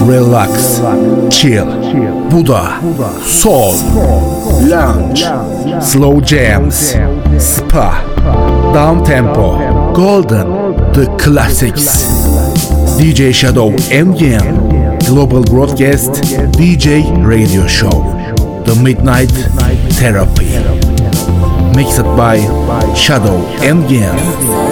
relax, chill, Buddha, soul, lounge, slow jams, spa, down tempo, golden, the classics. DJ Shadow MGM, global broadcast, DJ radio show, The Midnight Therapy. Mixed by Shadow MGM.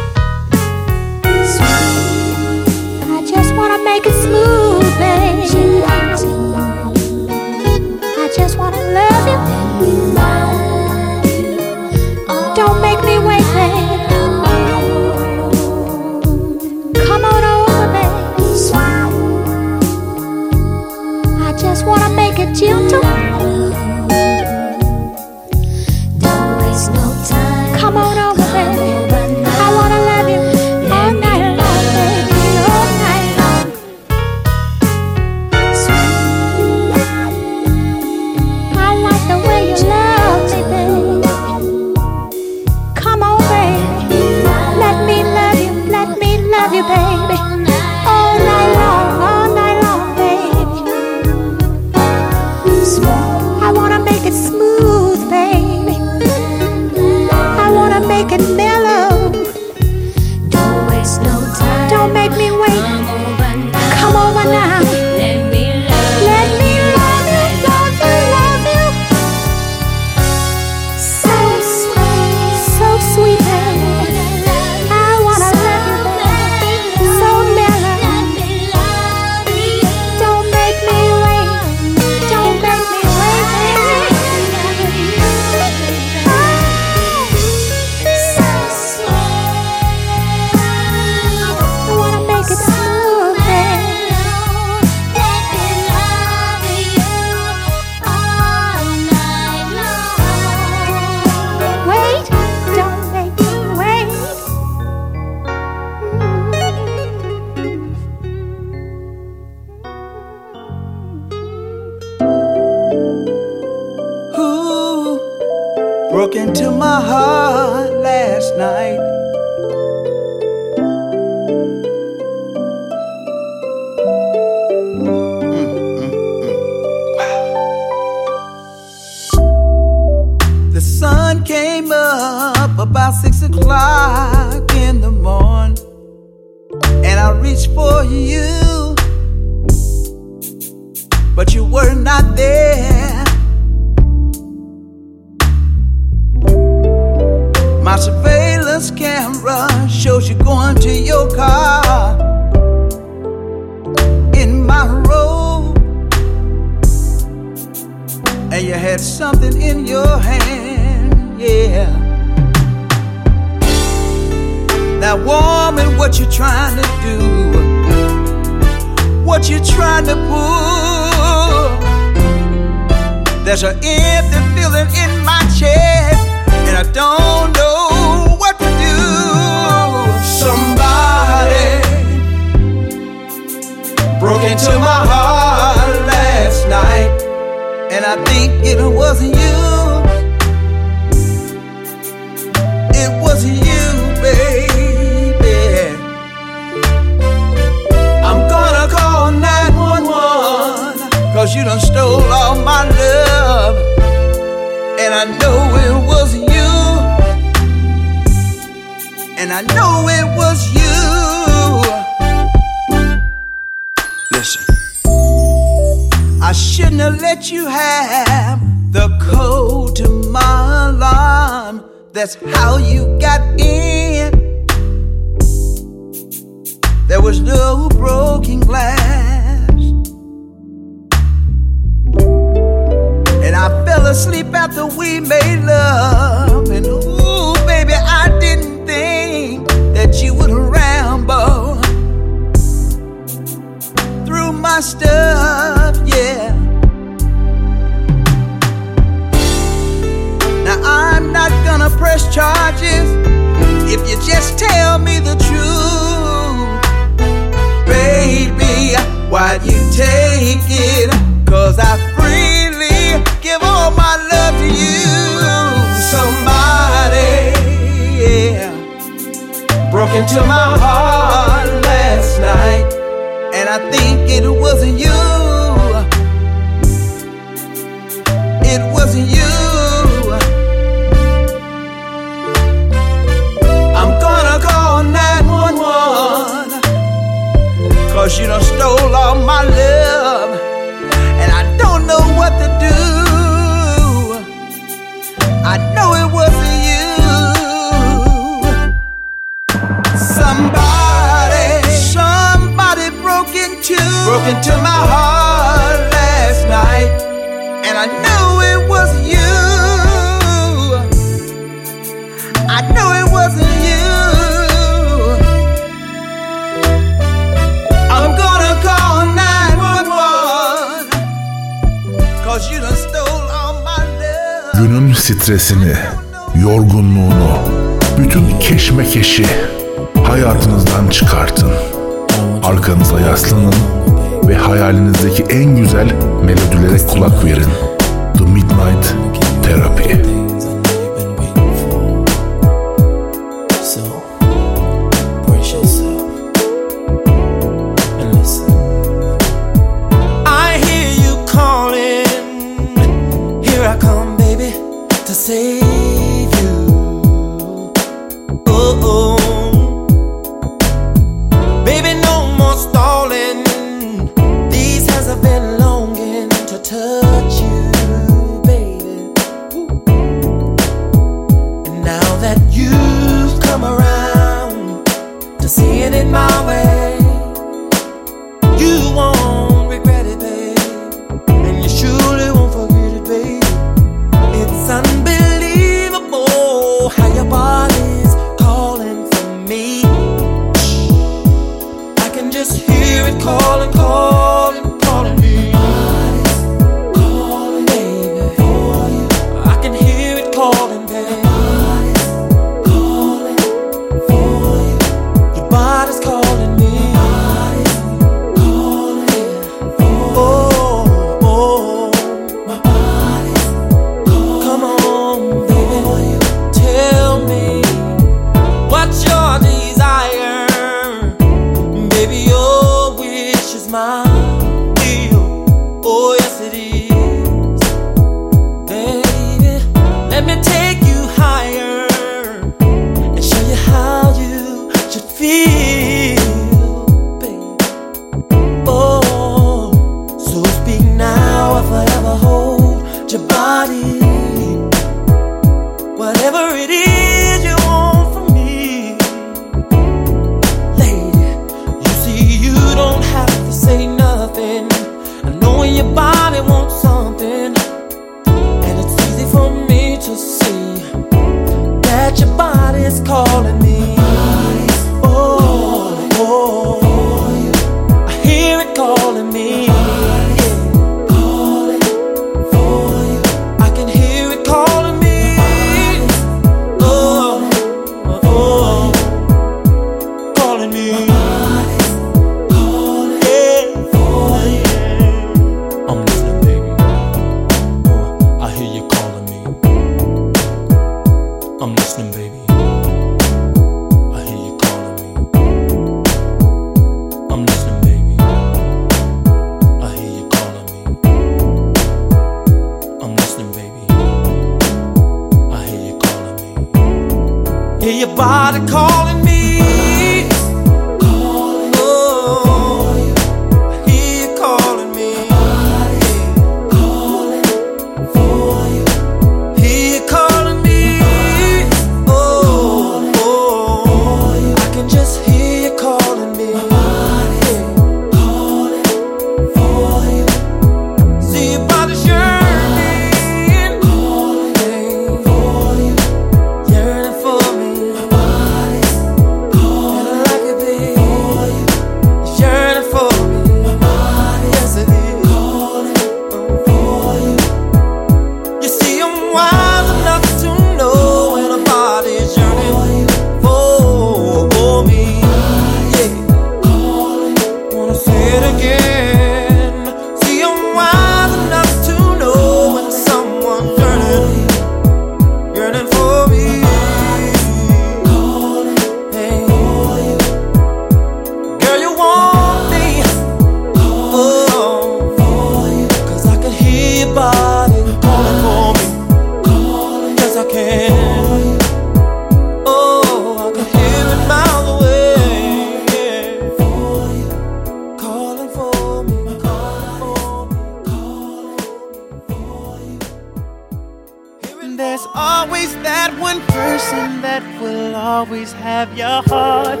always have your heart.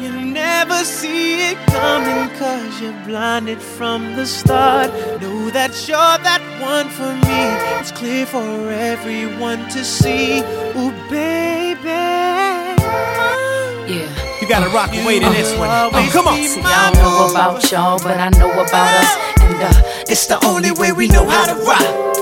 You never see it coming cause you're blinded from the start. Know that you're that one for me. It's clear for everyone to see. Ooh, baby. Yeah. You gotta rock and wait in this one. Oh, come on. See, I don't know about y'all, but I know about us. And uh, it's the only way we know how to rock.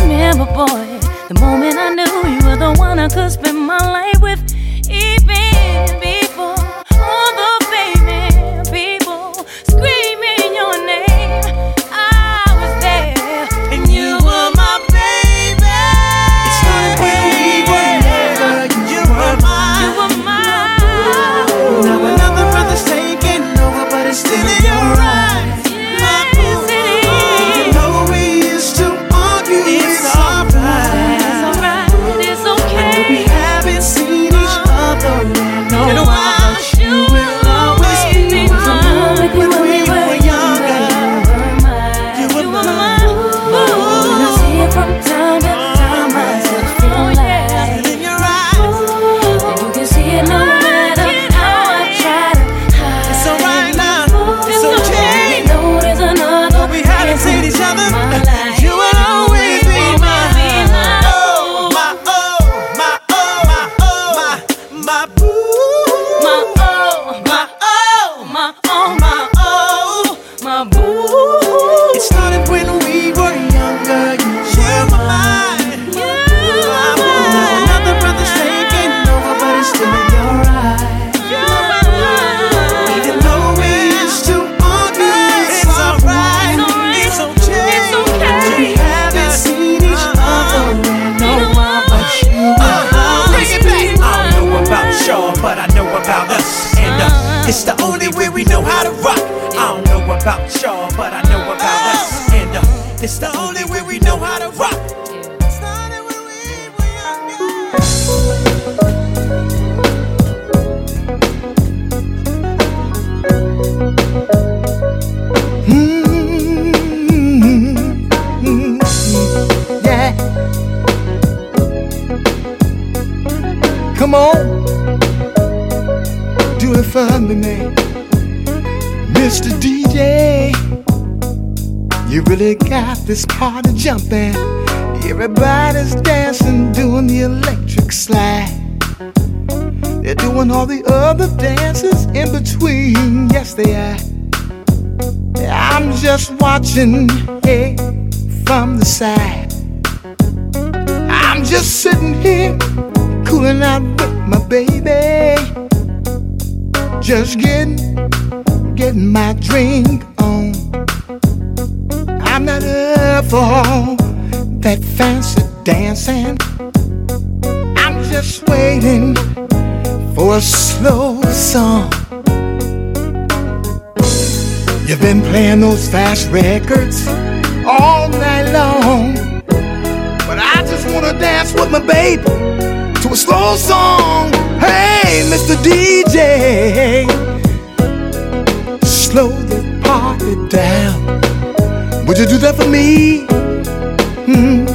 remember, boy, the moment I knew you were the one I could spend jumping. Everybody's dancing, doing the electric slide. They're doing all the other dances in between. Yes, they are. I'm just watching those records all night long. But I just wanna dance with my baby to a slow song. Hey, Mr. DJ, slow the party down. Would you do that for me? Mm,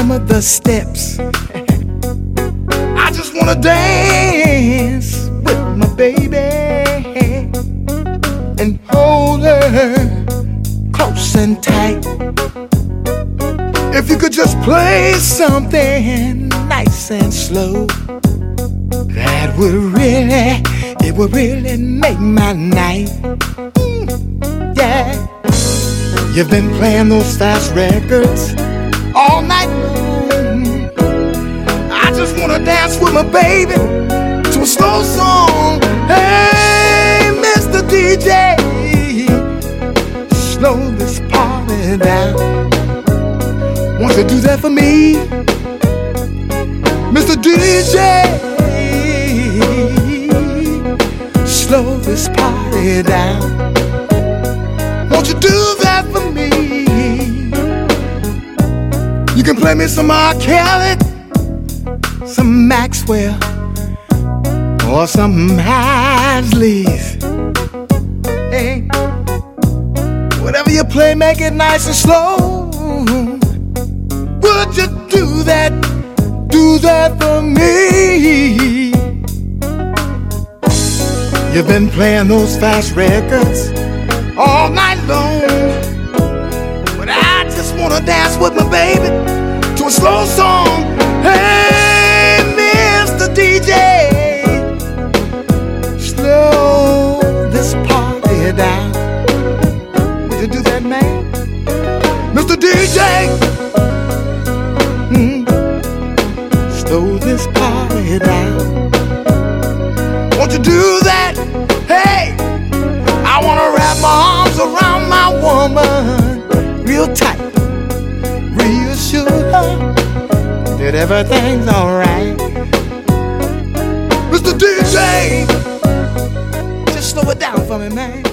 remember the steps. I just wanna dance with my baby and hold her close and tight. If you could just play something nice and slow, that would really, it would really make my night. Mm, yeah, you've been playing those fast records all night my baby to a slow song. Hey, Mr. DJ, slow this party down. Won't you do that for me? Mr. DJ, slow this party down. Won't you do that for me? You can play me some R. Kelly, Maxwell, or some Isleys. Hey, whatever you play, make it nice and slow. Would you do that? Do that for me? You've been playing those fast records all night long. But I just wanna dance with my baby to a slow song. Hey, woman real tight, reassure her that everything's alright. Mr. DJ, just slow it down for me, man.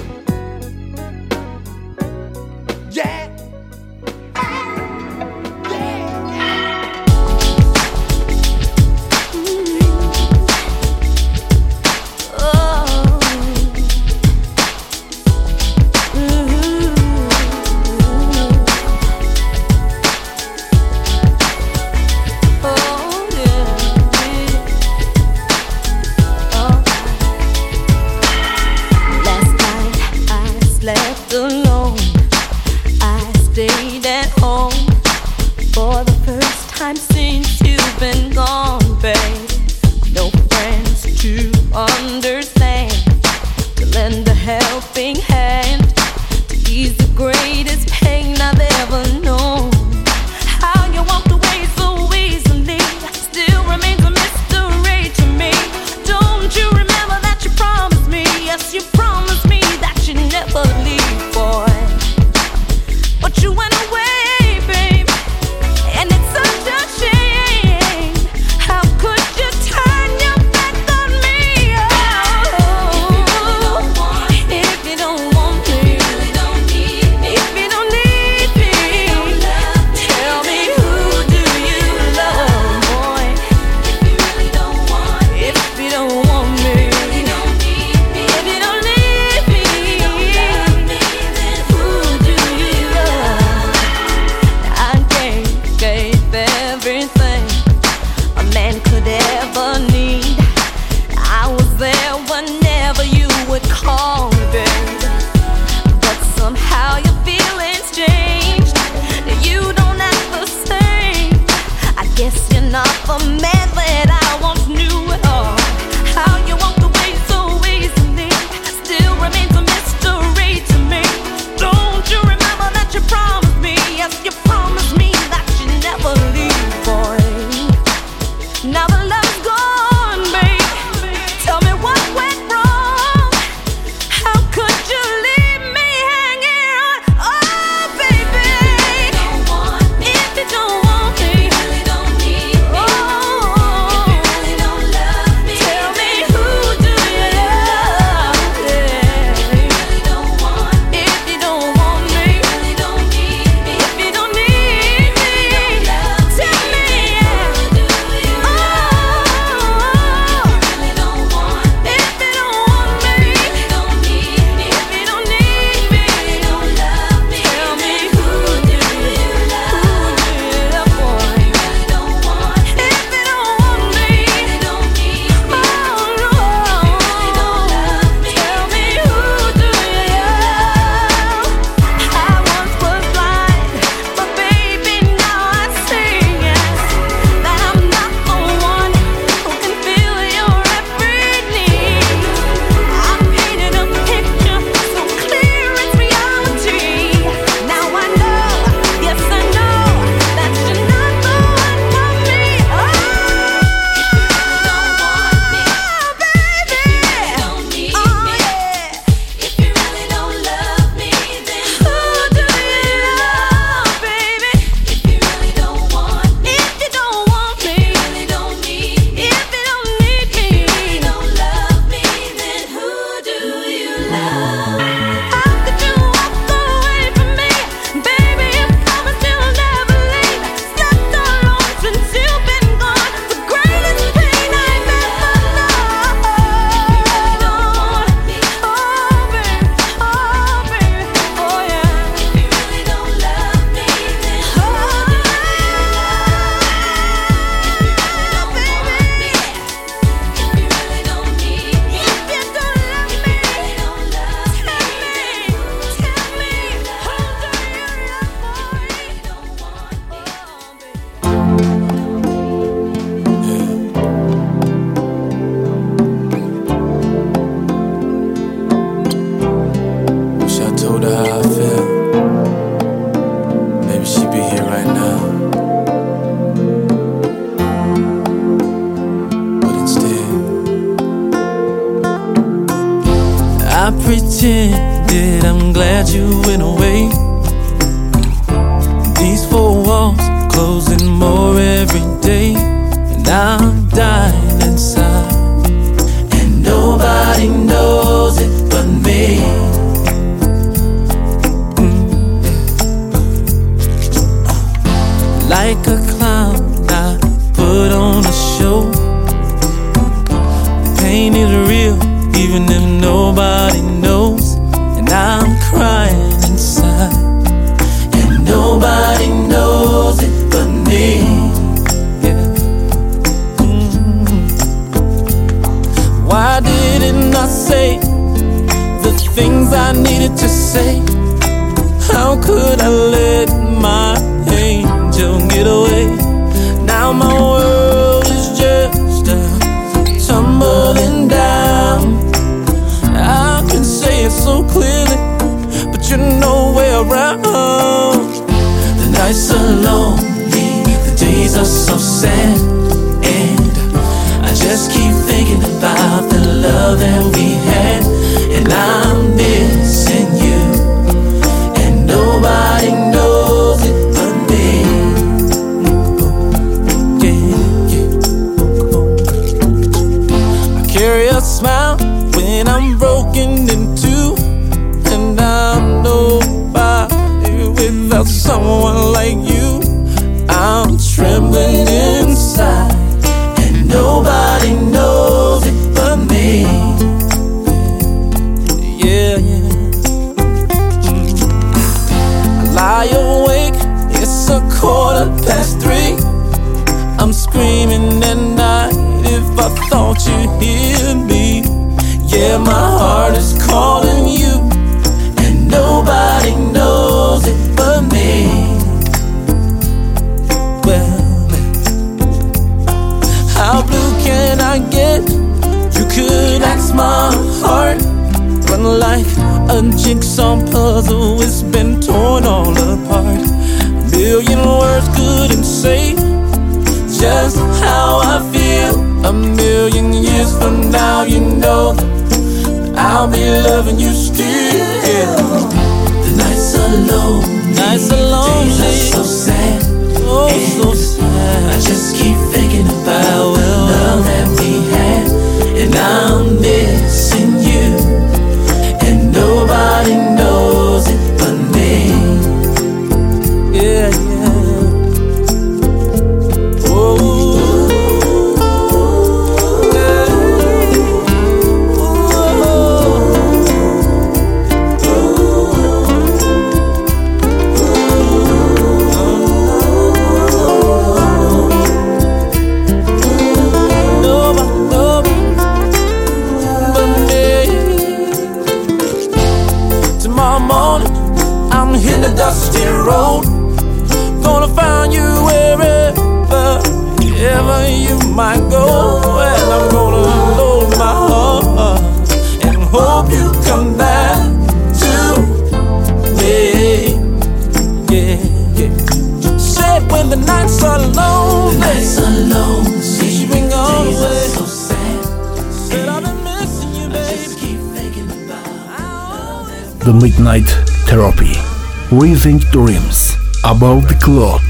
Black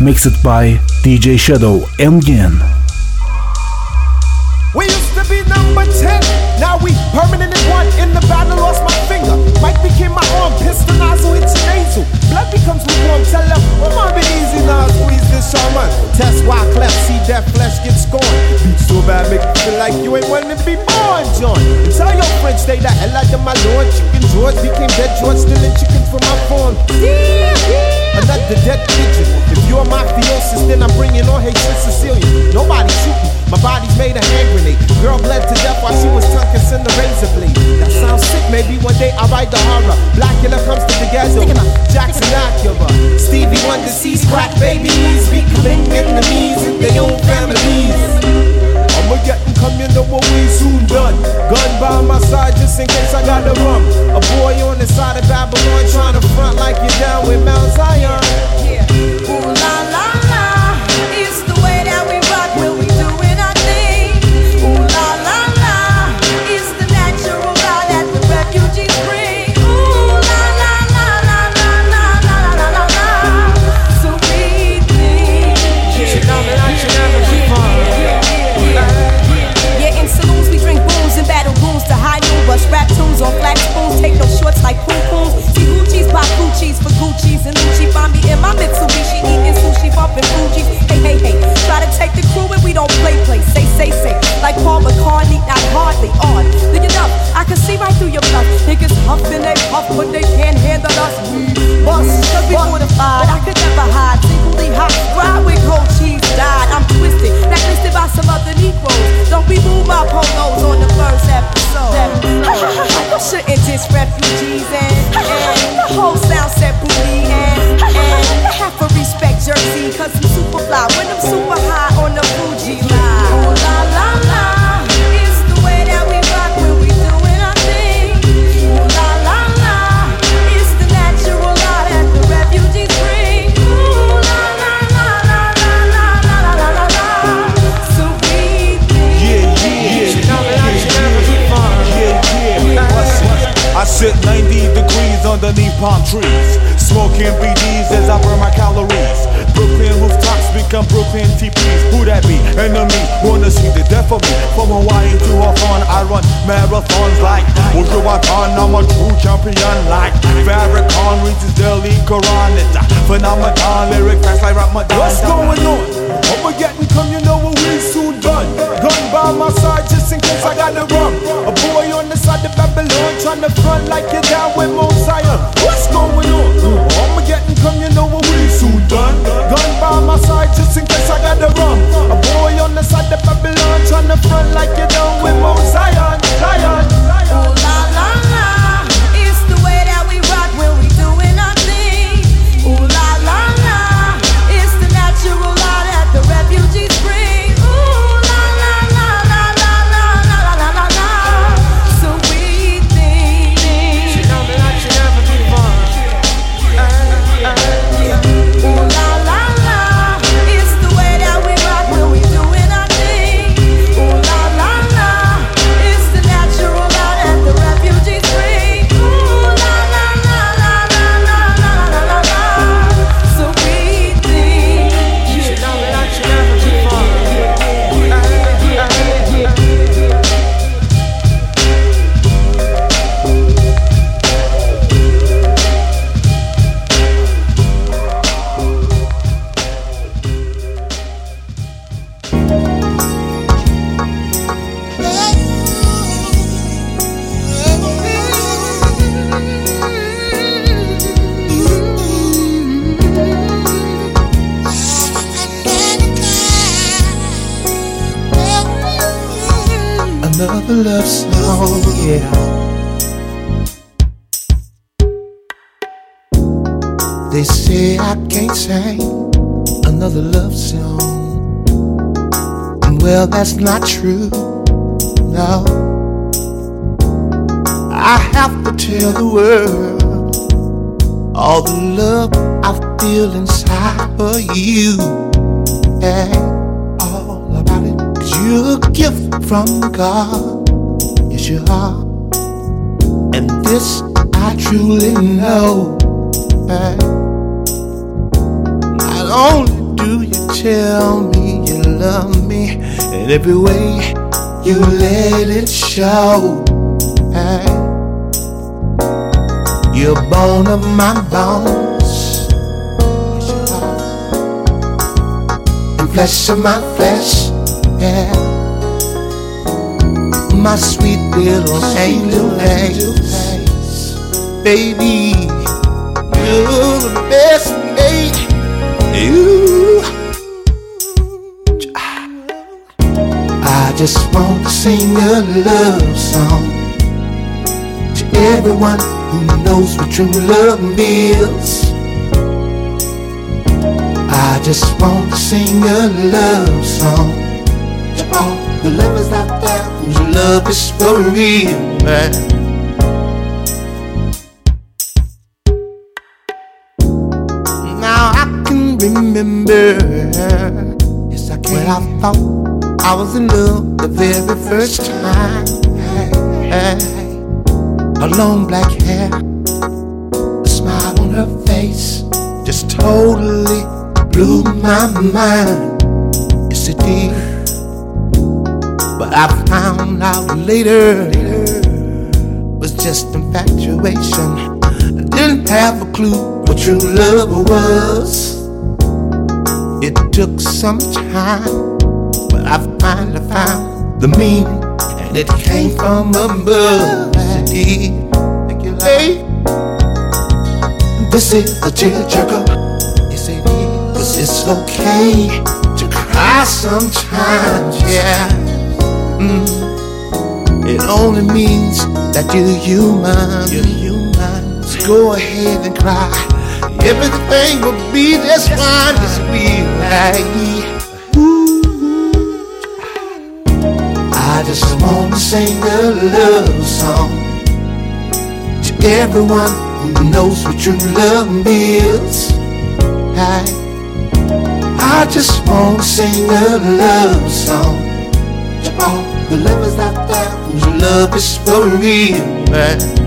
mixed by DJ Shadow and Gen. We used to be number 10, now we permanent in one. In the battle, lost my finger. Mike became my arm, pistol nozzle it's nasal. Blood becomes lukewarm, tell them, come on, be easy now, nah, squeeze this shaman. Test why cleft, see that flesh get scorned. Beat so bad, make you feel like you ain't wanting to be born, John. Tell your friends, they the hell out of my lord. Chicken George became dead George, stealing chickens from my farm. Yeah, yeah. Another dead pigeon if you're my fiancé, then I'm bringing all hate to Sicilian. Nobody shoot me. My body's made a hand grenade. Girl bled to death while she was tongue in the razor blade. That sounds sick. Maybe one day I'll write the horror. Blackula comes to the ghetto. Jackson Acura. Stevie Wonder sees crack babies. Becoming enemies in their own families. I'ma get them coming to what we soon done. Gun by my side just in case I got the run. A boy on the side of Babylon trying to front like you're down with Mount Zion. Ooh la don't play, play. Say, say, say. Like Paul McCartney, not hardly on. Do you know? I can see right through your bluff. Niggas huffing, they puff, but they can't handle us. We cause we fortified. I could never hide. Singly hot, ride with cold cheese, died. I'm twisted, blacklisted by some other Negroes. Don't be moved by polos on the first episode. shouldn't diss refugees and, and the whole sound set booty and, and half a respect jersey cause I'm super fly when I'm super high on the Fuji underneath palm trees, smoking BDs as I burn my calories. Brooklyn rooftops become Brooklyn TPs. Who that be? Enemy wanna see the death of me. From Hawaii to Hawthorne, I run marathons like Wujuwatan. I'm a true champion like Farrakhan reaches Delhi Quran. It's a phenomenon, lyric fast like Ramadan. What's going on? What we getting come, you know what we. By my side just in case I got the rum. A boy on the side of Babylon trying to front like you're down with Mosiah. What's going on? Oh, we getting come, you know what we soon done. Gun by my side just in case I got the rum. A boy on the side of Babylon trying to front like you're down with Mosiah. Well, that's not true. No. I have to tell the world all the love I feel inside for you. Yeah, all about it. Cause you're a gift from God. Yes, you are. And this I truly know. Not only do you tell me you love me in every way, you let it show. Hey. You're bone of my bones. And flesh of my flesh. Yeah. My sweet little angel face. Baby, you're the best mate. You. I just want to sing a love song to everyone who knows what true love is. I just want to sing a love song to all the lovers out there whose love is for real, man. Now I can remember, yes I can. When I thought I was in love first time. Her long black hair, a smile on her face, just totally blew my mind. Yes it did. But I found out later it was just infatuation. I didn't have a clue what true love was. It took some time, but I finally found the meaning, and it came from above. Thank you, hey. This is a tearjerker. Yes, it is. Cause it's okay to cry sometimes, yeah. Mm. It only means that you're human. You're human. So go ahead and cry. Everything will be just fine. Yes, we like. Just wanna sing a love song to everyone who knows what true love is. I, I just wanna sing a love song to all the lovers out there whose love is for real, man.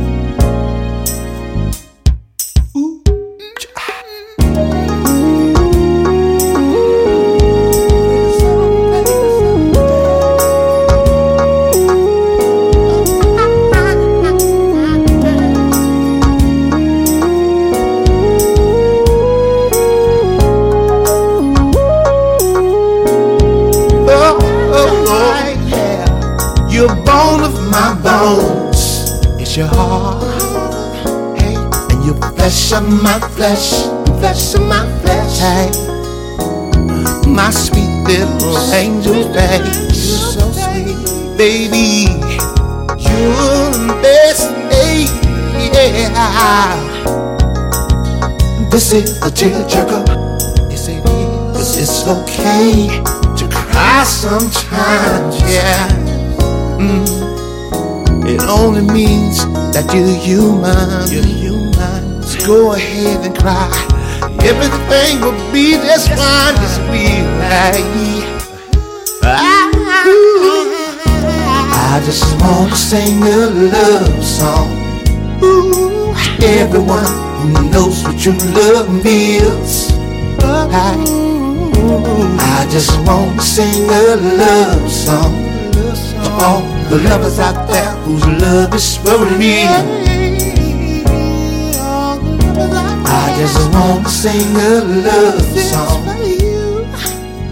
Flesh. Flesh of my flesh. Hey, my sweet little angel face. So sweet, baby. You're the best. Hey, yeah. This is a tearjerker. Yes, it is. Cause it's okay to cry sometimes, yeah. Mm. It only means that you're human. You're human. Go ahead and cry. Everything will be just fine. Just be right. I just wanna sing a love song. Ooh, everyone who knows what true love is. I, I just wanna sing a love song to all the lovers out there whose love is for real. I just wanna sing a love song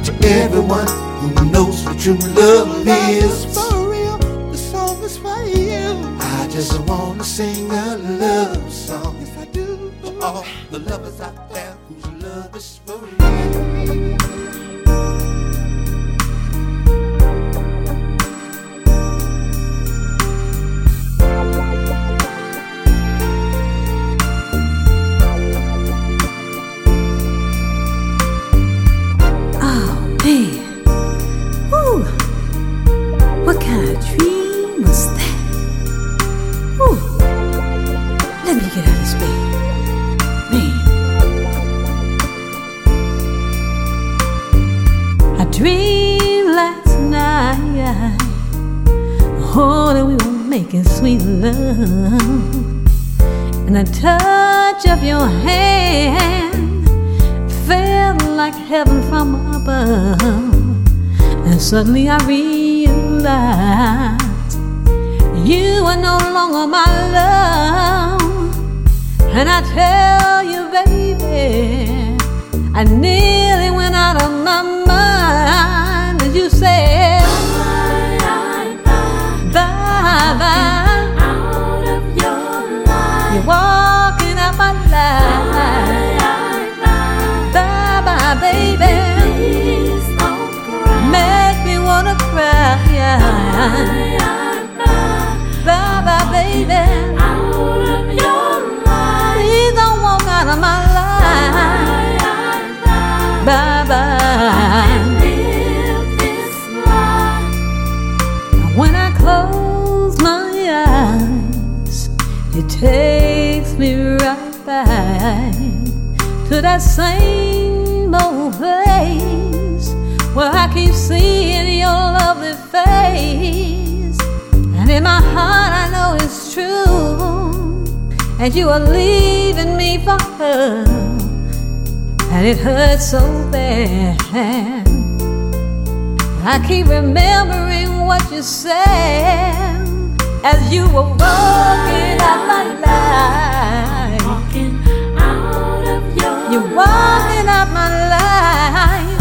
to everyone who knows what true love is. Suddenly I realized you are no longer my love. And I tell that same old place where I keep seeing your lovely face. And in my heart, I know it's true. And you are leaving me for her. And it hurts so bad. I keep remembering what you said as you were walking out my life. warming up my life.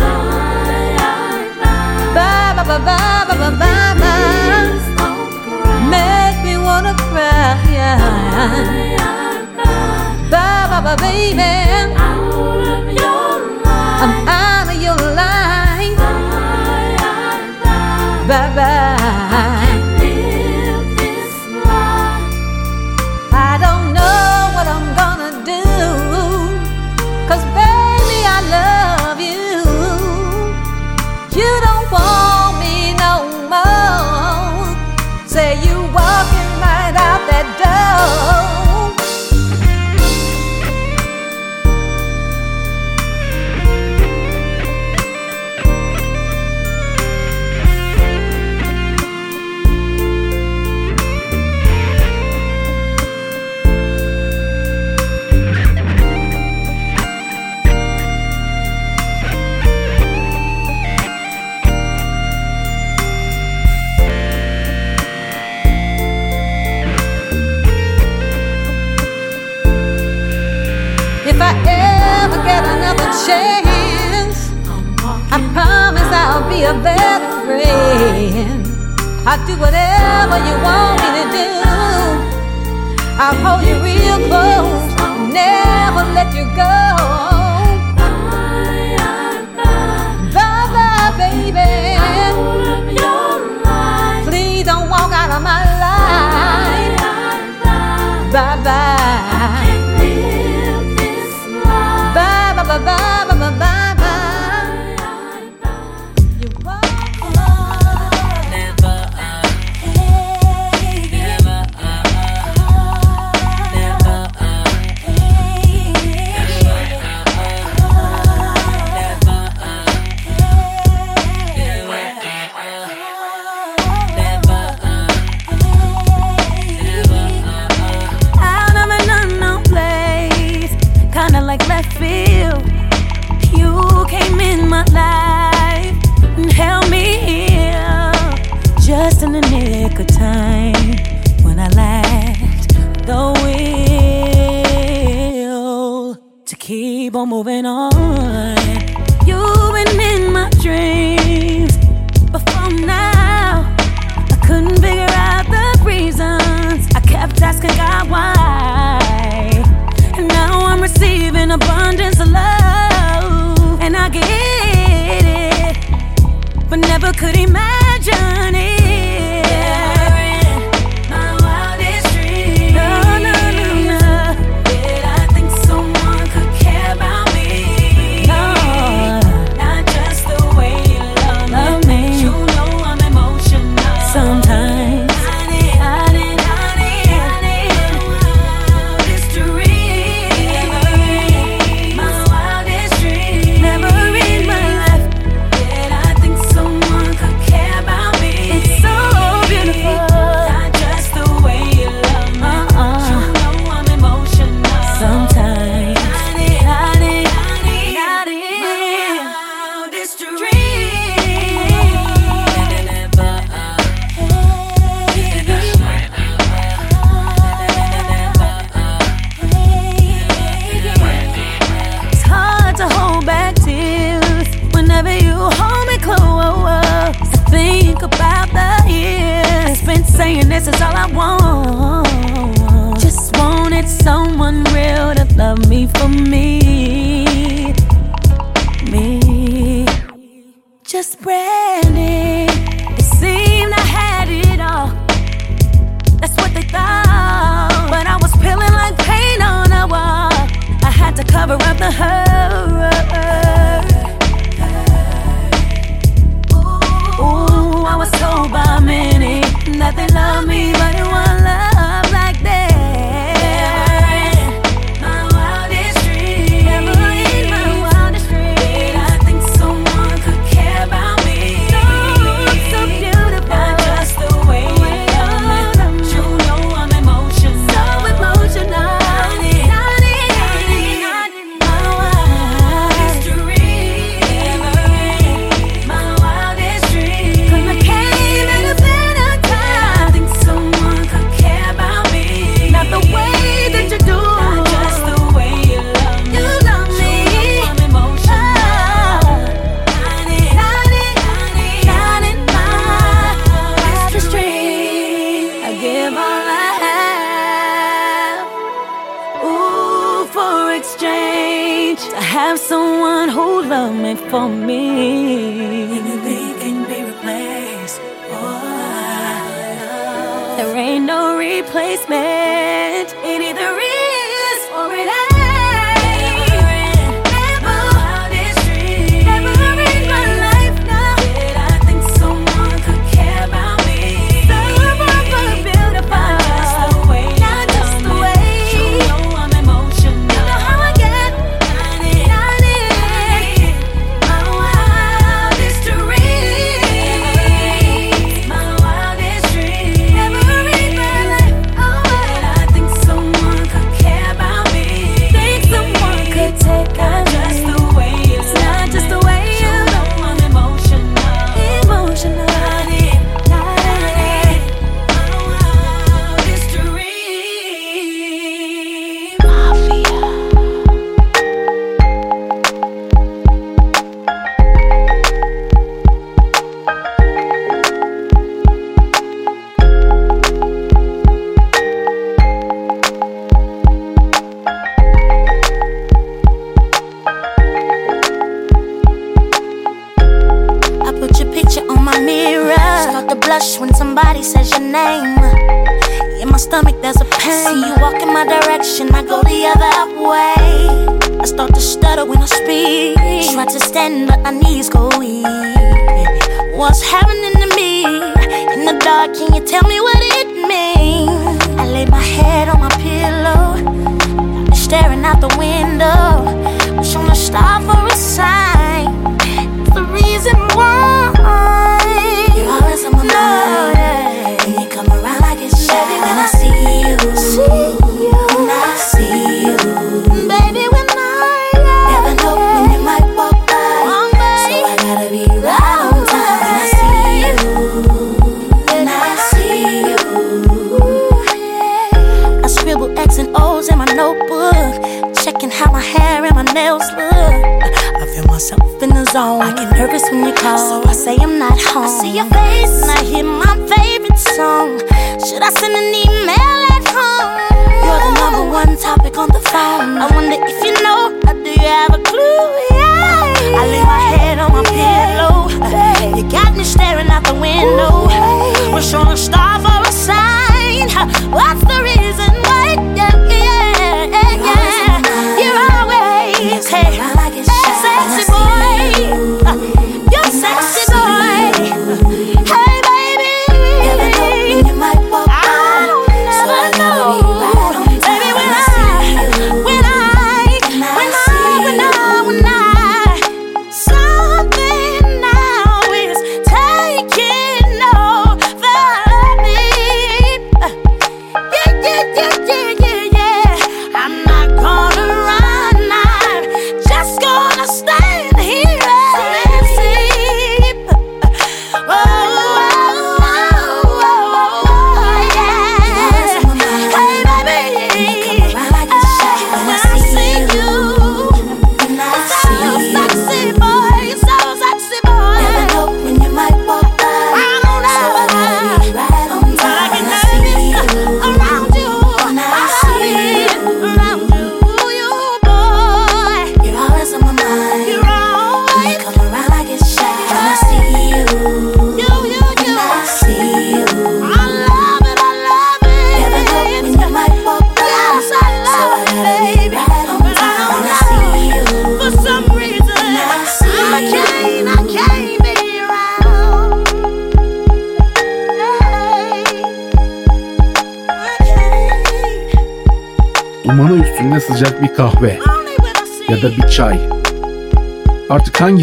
Bye, bye, bye, bye, bye, bye, bye, bye. Make me wanna cry. Bye, bye, bye, baby. I'm out of your life. Bye, bye. be a better friend. I'll do whatever you want me to do. I'll hold you real close, never let you go. Bye bye, baby. Please don't walk out of my life. Bye bye. keep on moving.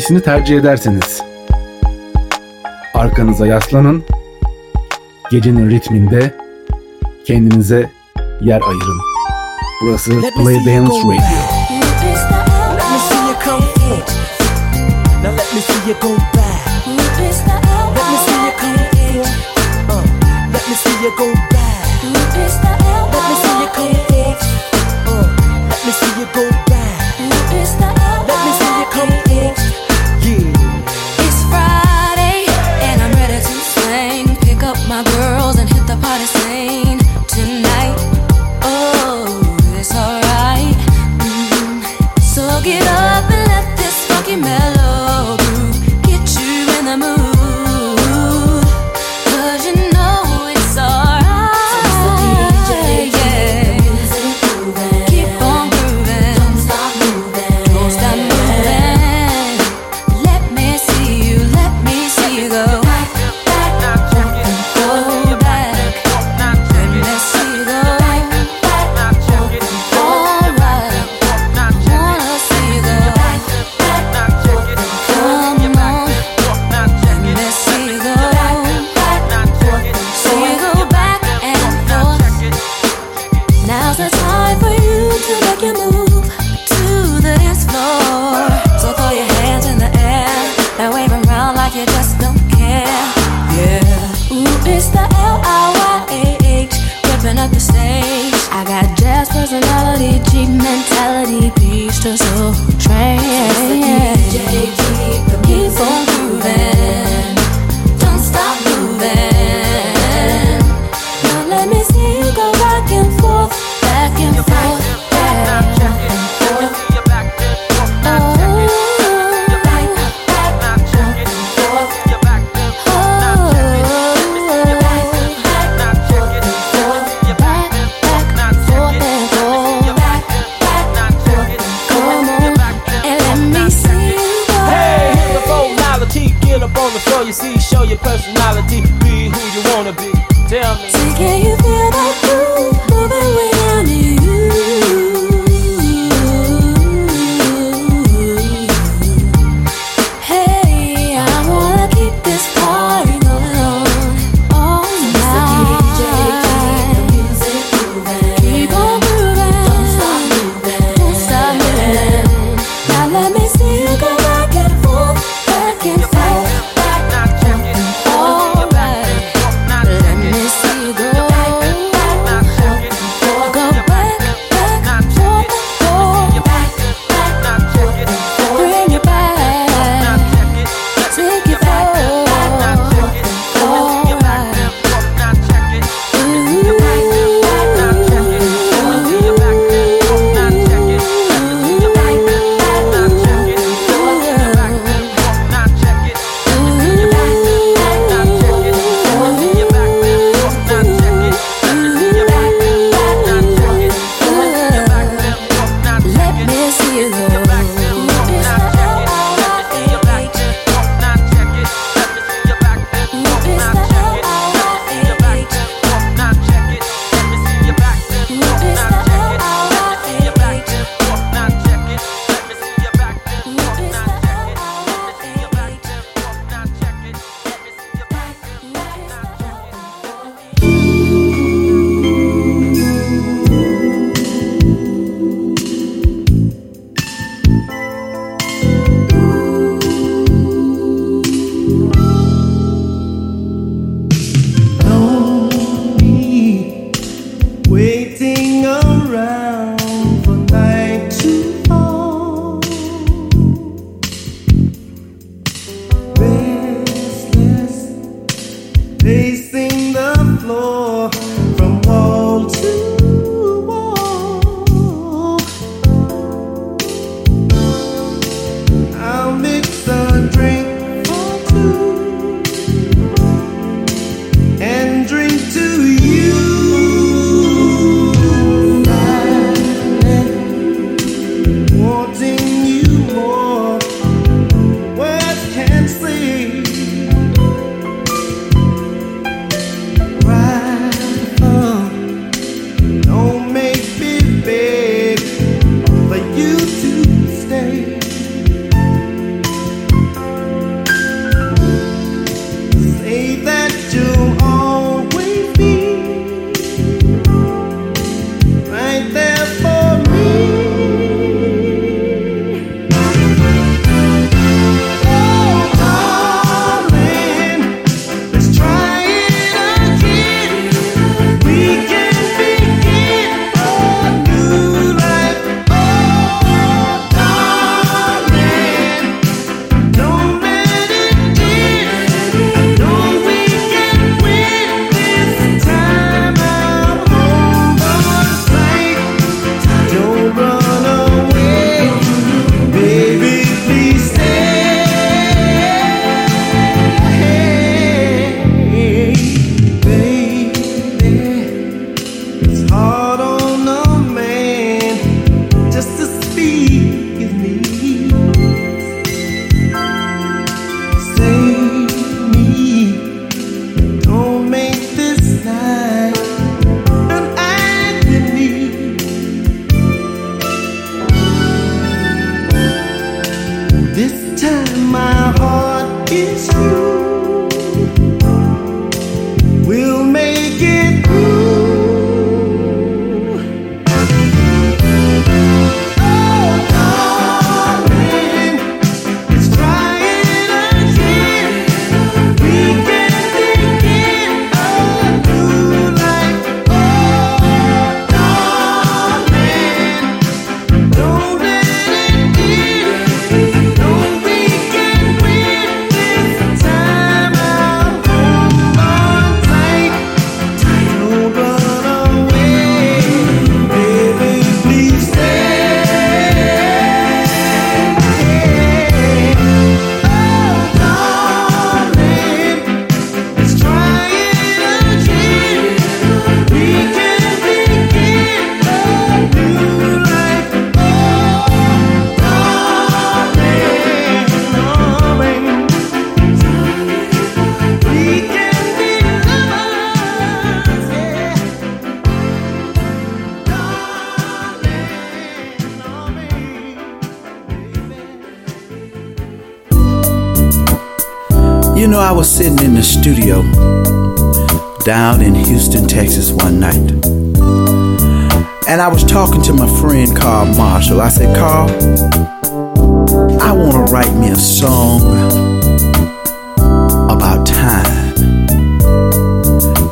hangisini tercih edersiniz? Arkanıza yaslanın, gecenin ritminde kendinize yer ayırın. Burası Play Dance Radio.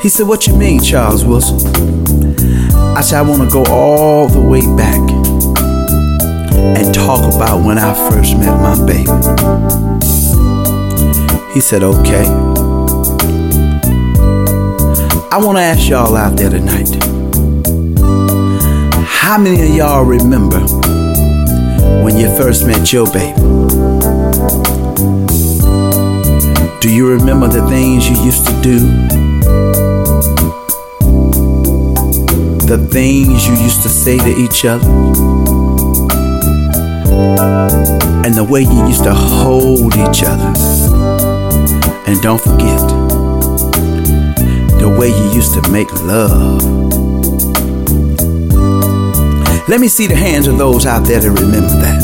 He said, What you mean, Charles Wilson? I said, I want to go all the way back and talk about when I first met my baby. He said, Okay. I want to ask y'all out there tonight how many of y'all remember when you first met your baby? Do you remember the things you used to do? The things you used to say to each other? And the way you used to hold each other? And don't forget the way you used to make love. Let me see the hands of those out there that remember that.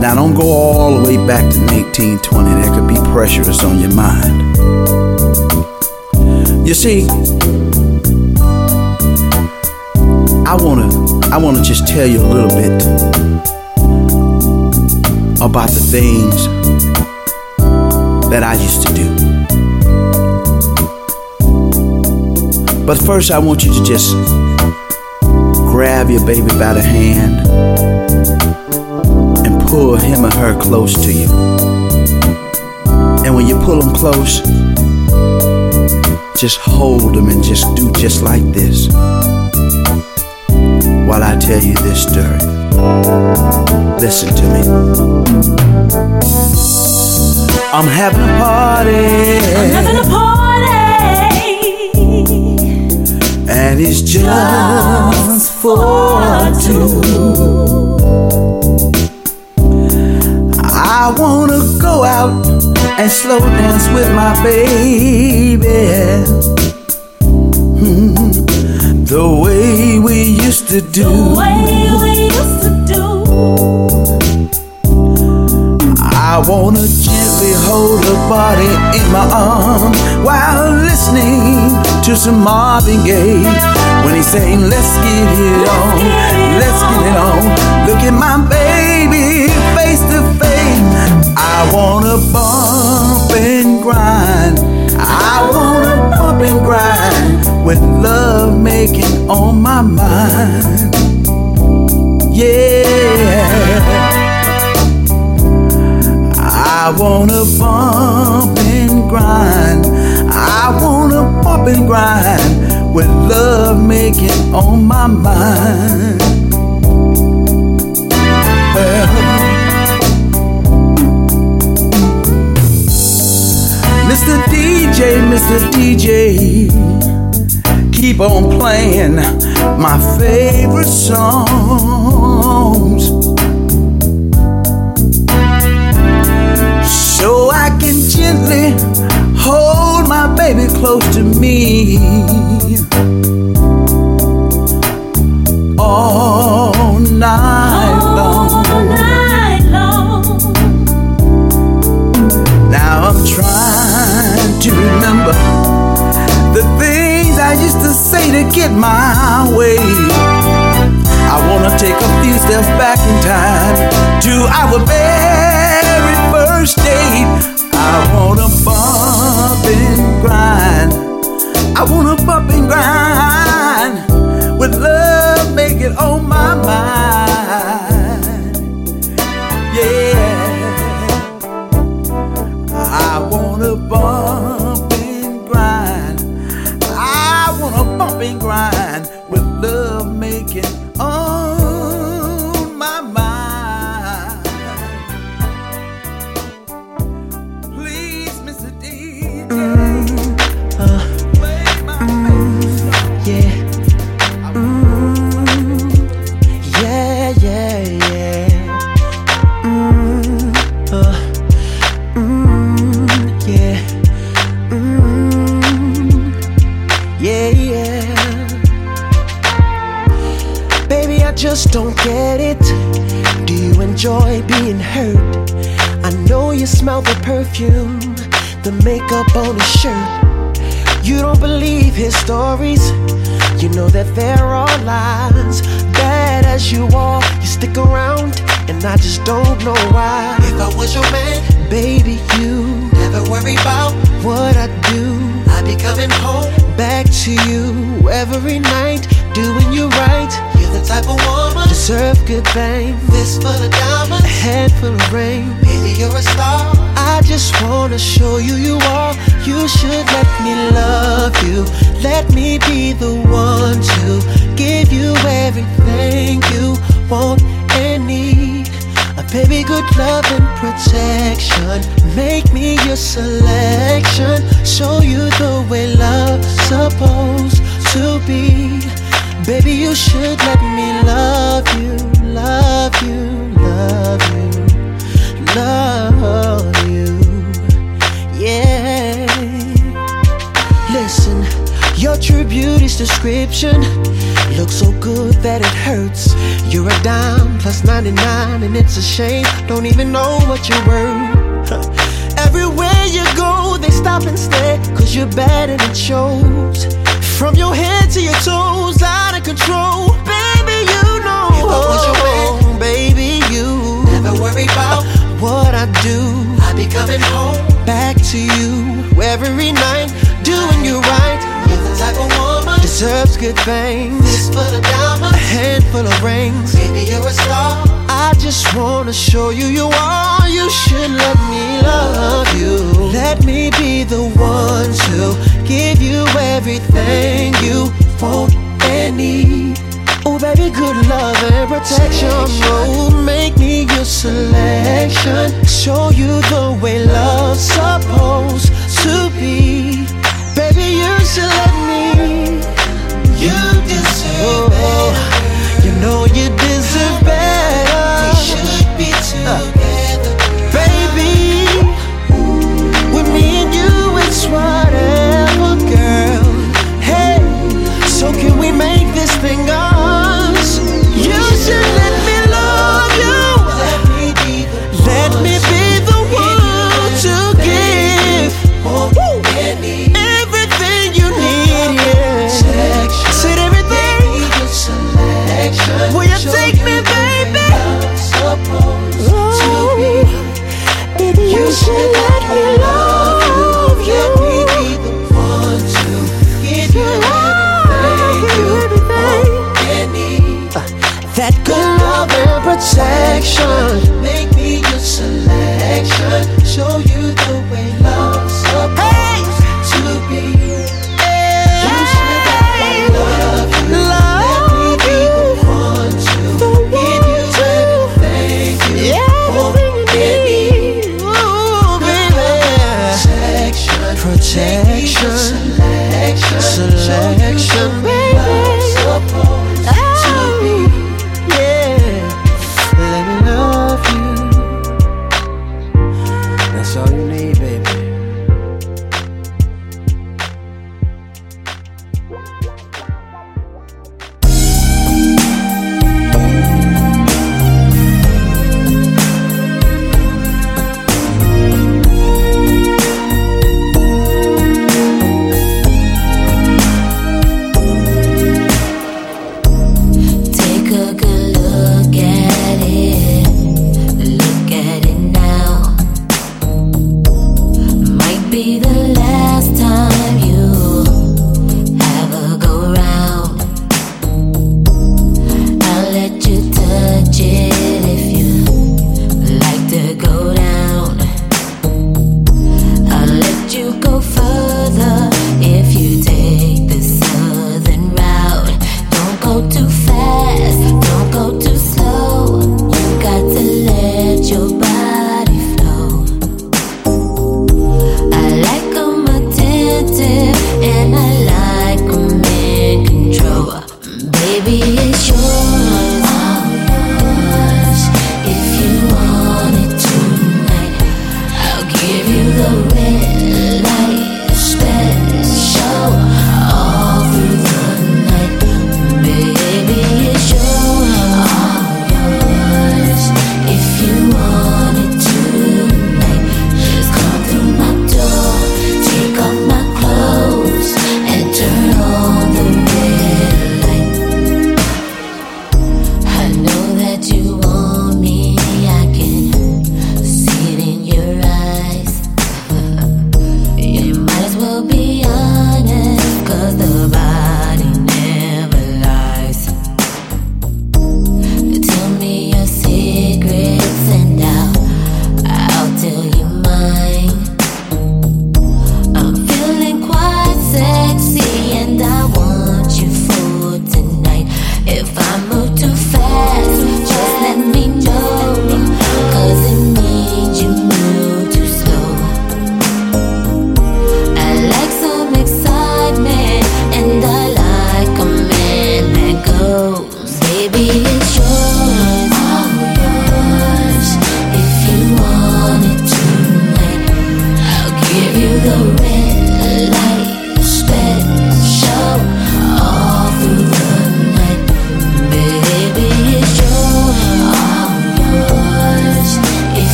Now, don't go all the way back to 1920. There could be pressures on your mind. You see, I wanna, I wanna just tell you a little bit about the things that I used to do. But first, I want you to just grab your baby by the hand and pull him or her close to you. And when you pull them close, just hold them and just do just like this while I tell you this story. Listen to me. I'm having a party. I'm having a party. And it's just for two. I wanna go out and slow dance with my baby. Hmm, The way we used to do. The way we used to do. I wanna gently hold her body in my arm while listening to some Marvin Gaye when he's saying, Let's get it on, let's get it on. Look at my baby face to face. I wanna bump and grind. I wanna bump and grind with love making on my mind. Yeah. I wanna bump and grind. I wanna bump and grind with love making on my mind. DJ, Mr. DJ, keep on playing my favorite songs. so I can gently hold my baby close to me all night to get my way. I wanna take a few steps back in time to our very first date. I wanna bump and grind. I wanna bump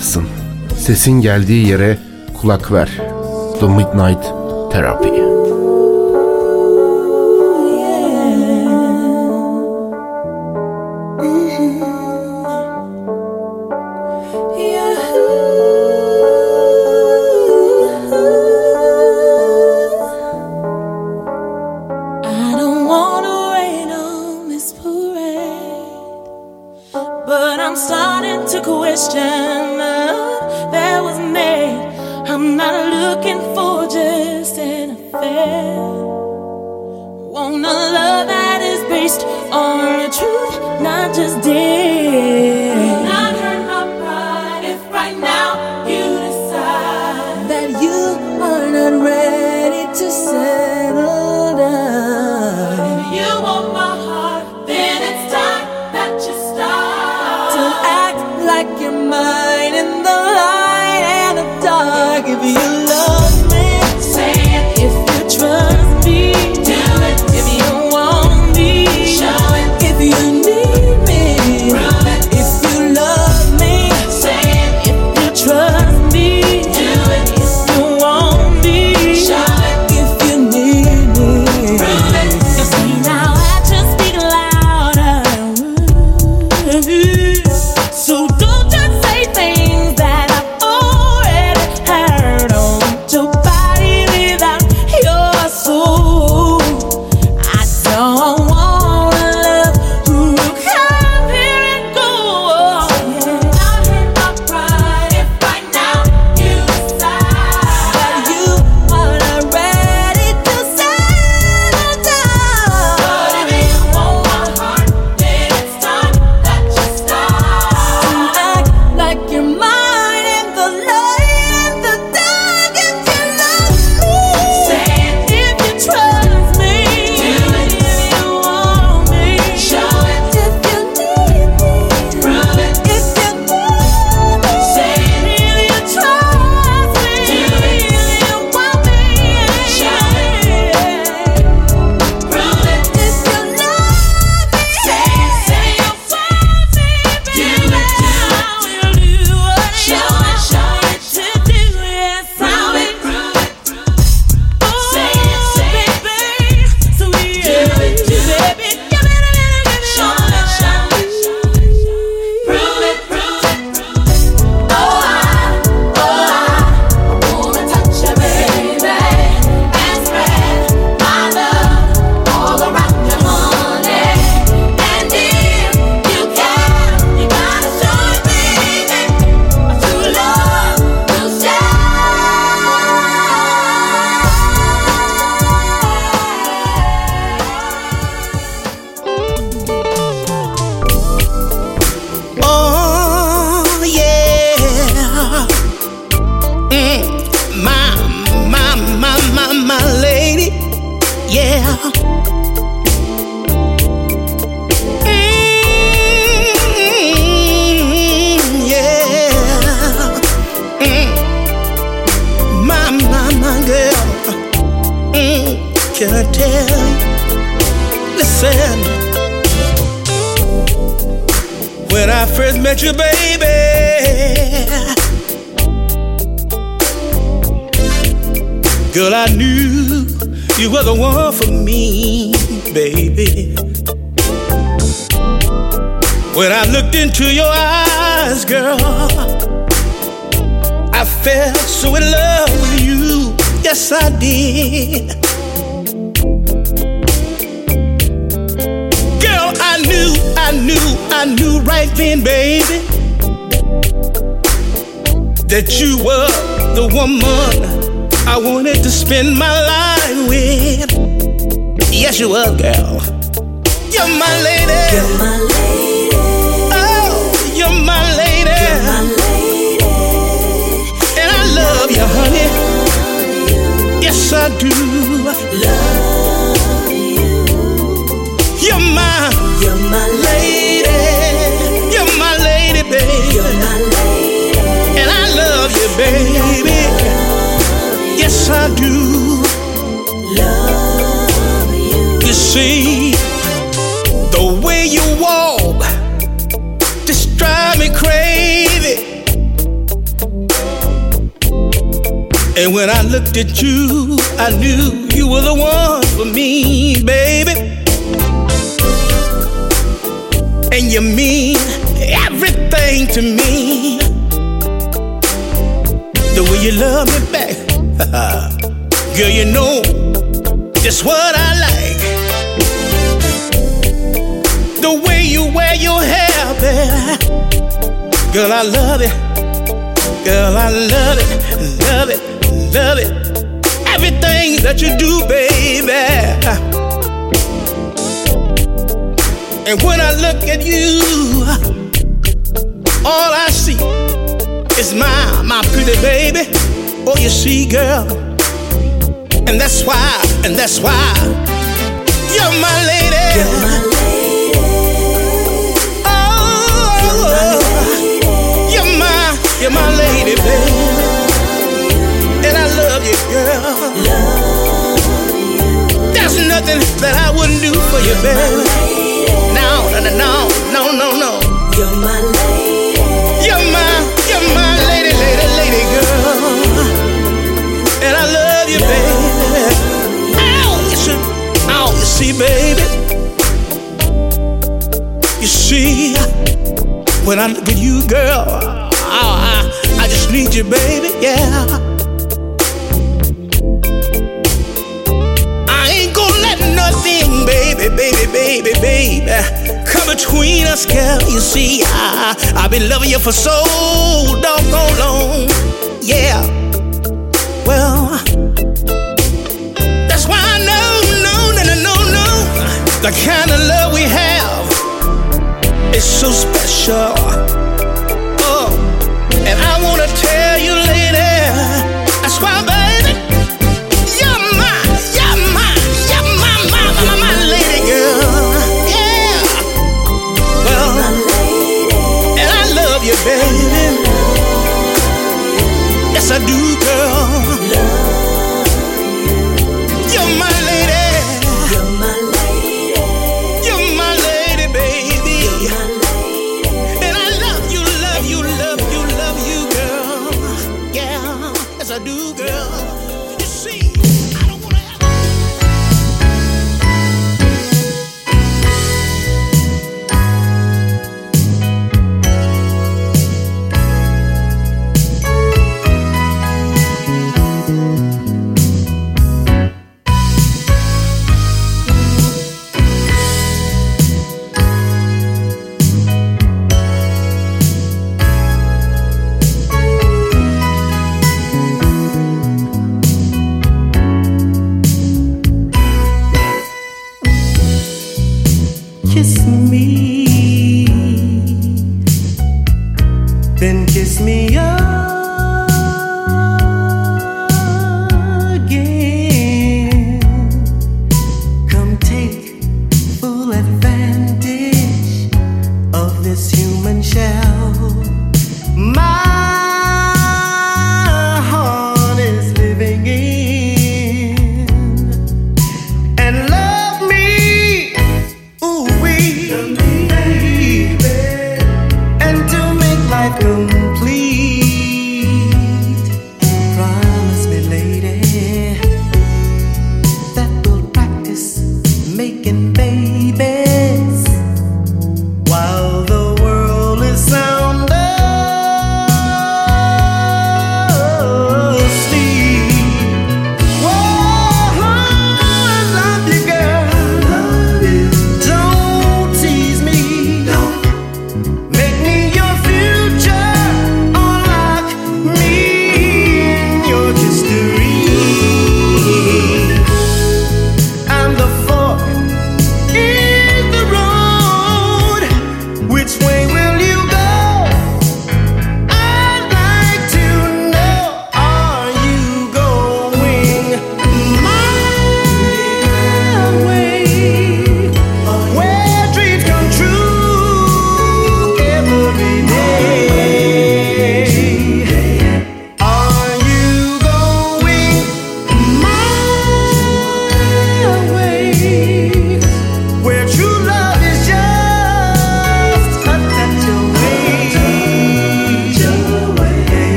yapayalnızsın. Sesin geldiği yere kulak ver. The Midnight Therapy.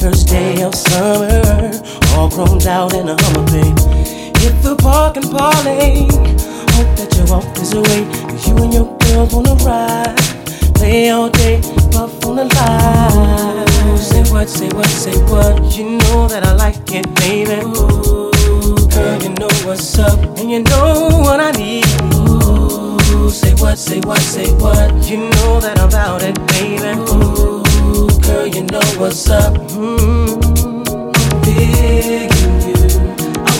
first day of summer, all grown out in a hummer, babe. Hit the park and parlay. Hope that you walk this away. You and your girls wanna ride, play all day, puff on the line. Say what, say what, say what. You know that I like it, baby. Ooh, girl, you know what's up, and you know what I need. Ooh, say what, say what, say what. You know that I'm about it, baby. Ooh, girl, you know what's up. Mm-hmm. Big in you,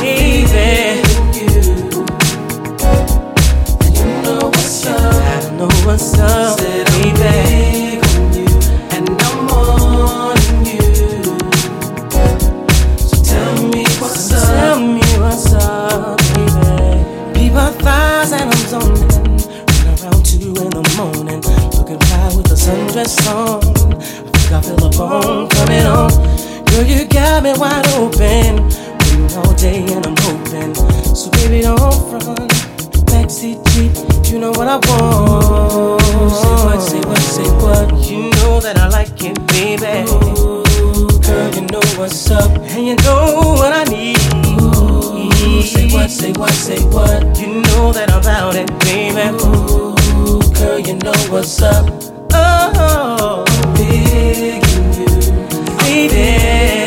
baby. And you know what's up. I know what's up, baby. And I'm on you. So tell me what's up. Tell me what's up, baby. My thighs and I'm zoning. Run around two in the morning. Looking fly with the sundress on. I think I feel a bone coming on. Girl, you got me wide open. Waiting all day and I'm hoping. So baby, don't front. Backseat Jeep, you know what I want. Say what, say what, say what. You know that I like it, baby. Ooh, girl, you know what's up, and you know what I need. Ooh, say what, say what, say what. You know that I'm about it, baby. Ooh, girl, you know what's up. Oh, big in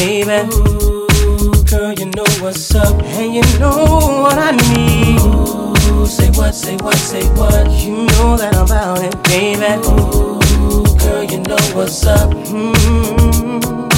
baby. Ooh, girl, you know what's up, and you know what I need. Ooh, say what, say what, say what. You know that I'm about it, baby. Ooh, girl, you know what's up. Mm-hmm.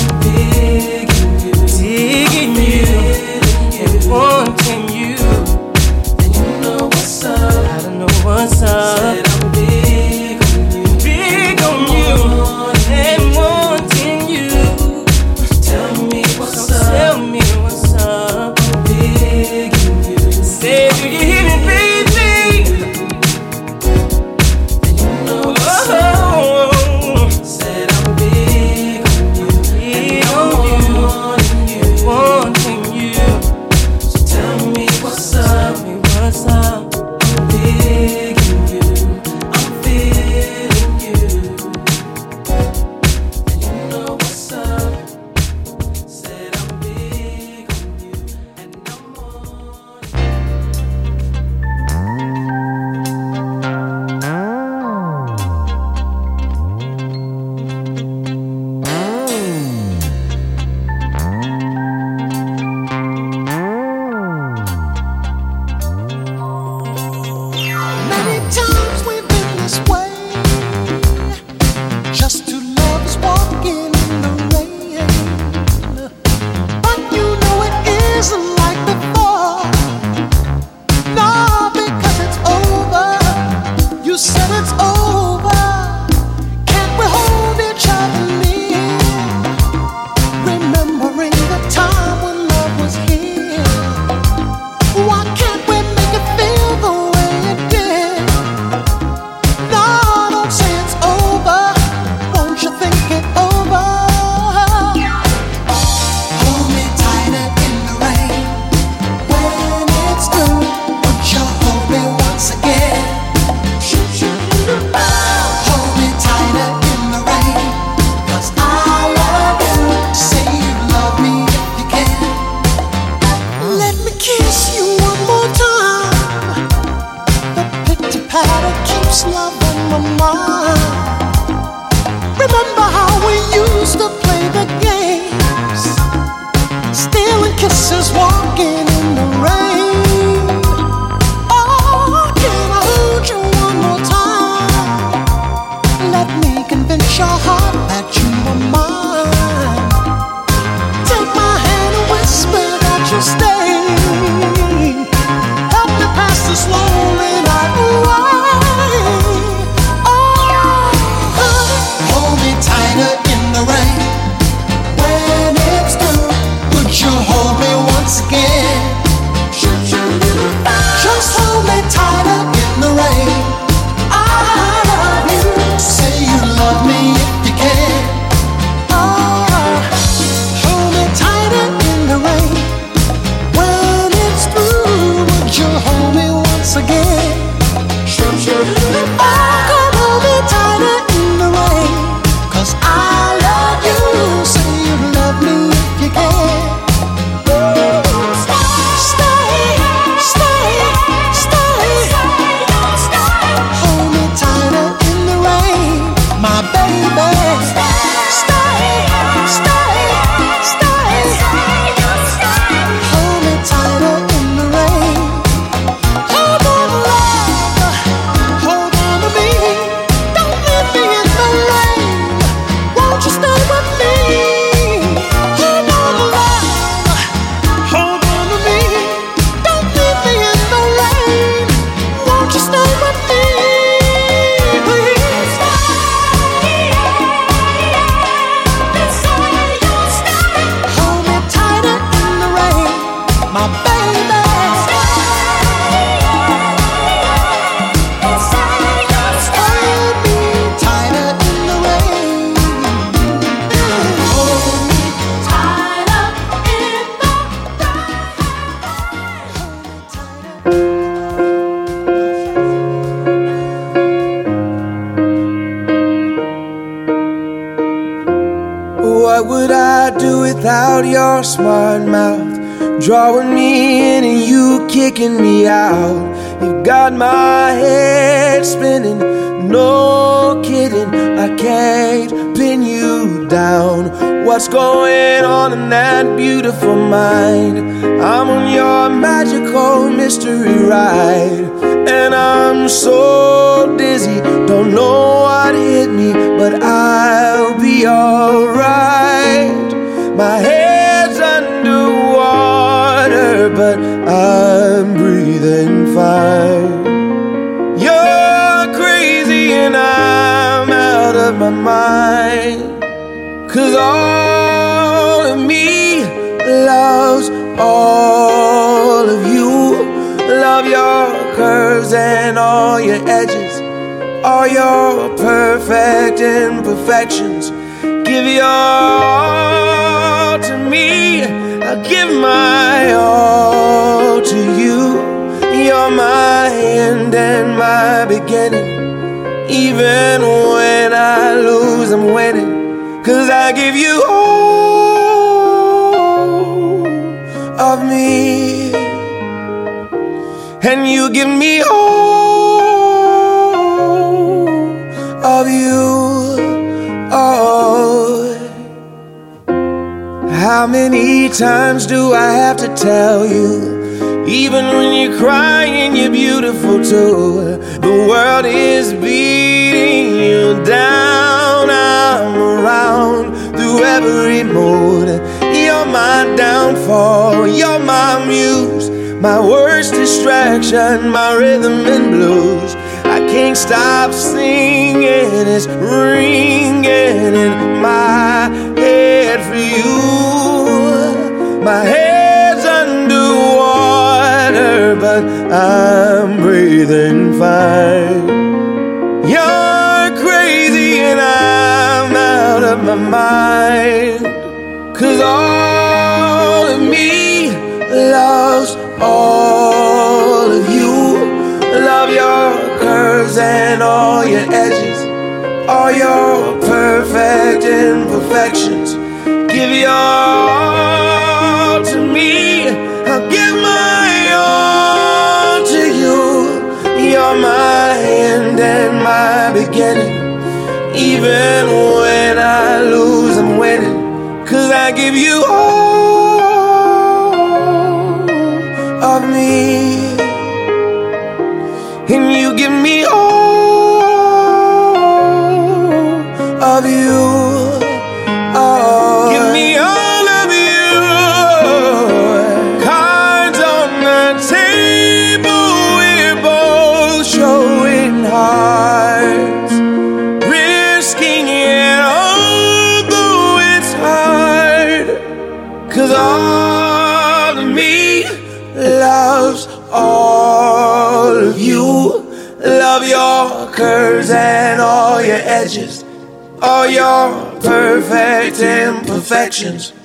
Imperfections.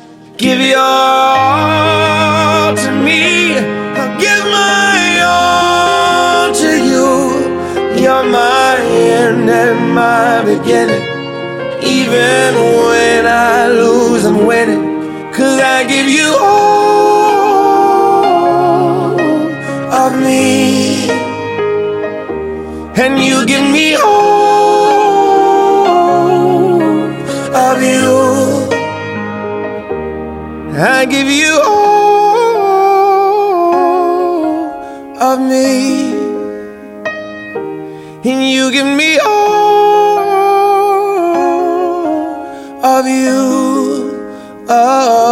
Of you. Oh.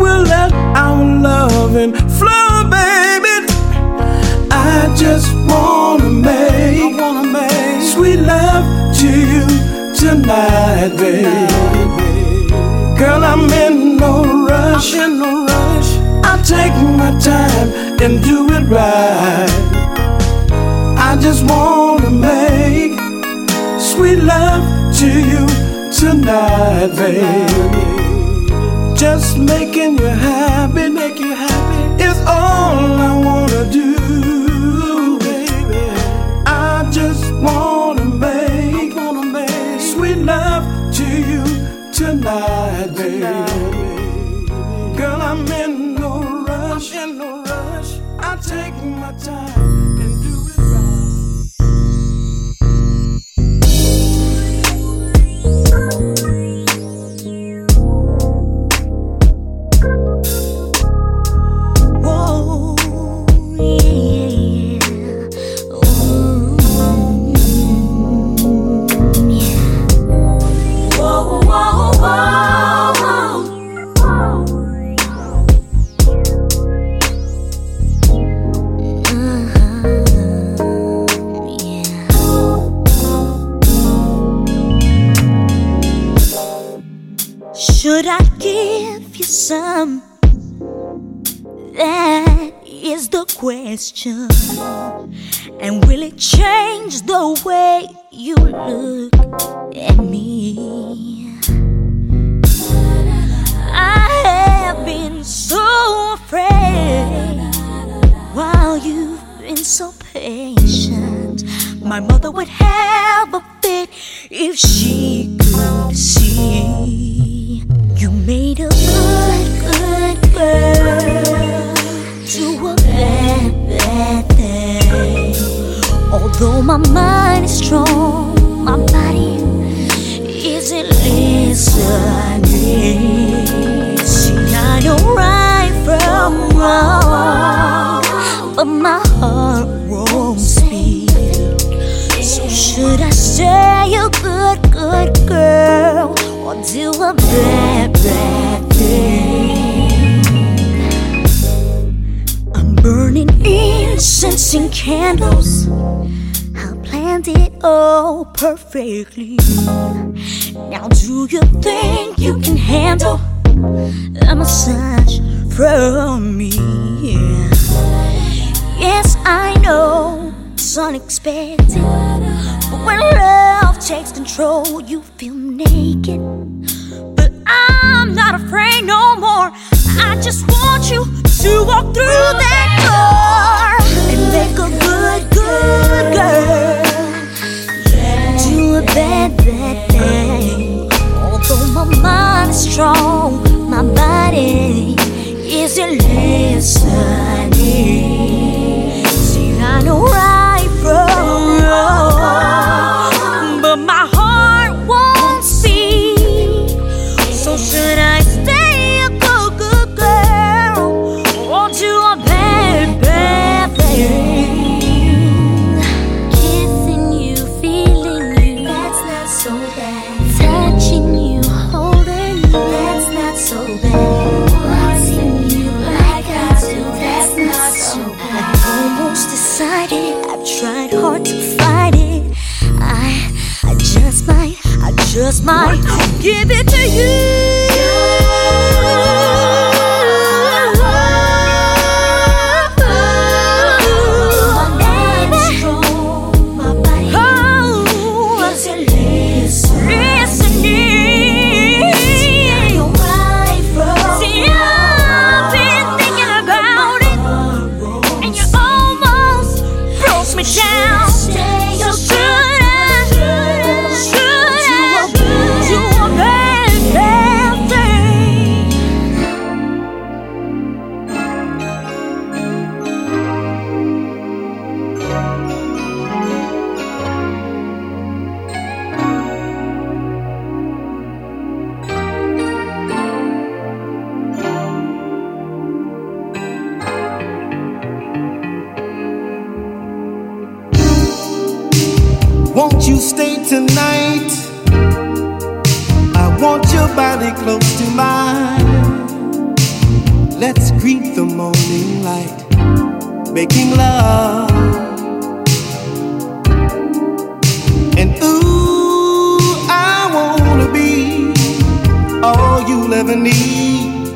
will let our loving flow, baby. I just wanna make, wanna make sweet love to you tonight, baby. Girl, I'm in no rush. I'm in no rush. I take my time and do it right. I just wanna make sweet love to you tonight, baby. Just making you happy, make you happy is all I wanna do, baby. I just wanna make, wanna make sweet love to you tonight, baby. Girl, I'm in no rush, I'm in no rush. I take my time. And will it change the way you look at me? I have been so afraid while you've been so patient. My mother would have a fit if she could see you made a good, good girl to a bad, bad. Although my mind is strong, my body isn't listening. See, I know right from wrong, but my heart won't speak. So should I say a good, good girl or do a bad, bad thing? Burning incense and candles. I planned it all perfectly. Now, do you think you can handle a massage from me? Yes, I know it's unexpected, but when love takes control, you feel naked. But I'm not afraid no more. I just want you to walk through that door and make a good, good girl do a bad, bad thing. Although my mind is strong, my body isn't listening. See, I know right from wrong, Just give it to body close to mine. Let's greet the morning light, making love. And ooh, I wanna be all you'll ever need.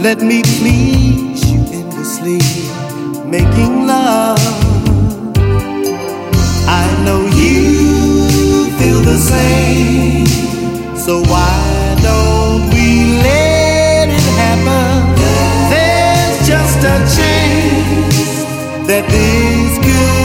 Let me please you endlessly, making love. I know you feel the same. So why that this could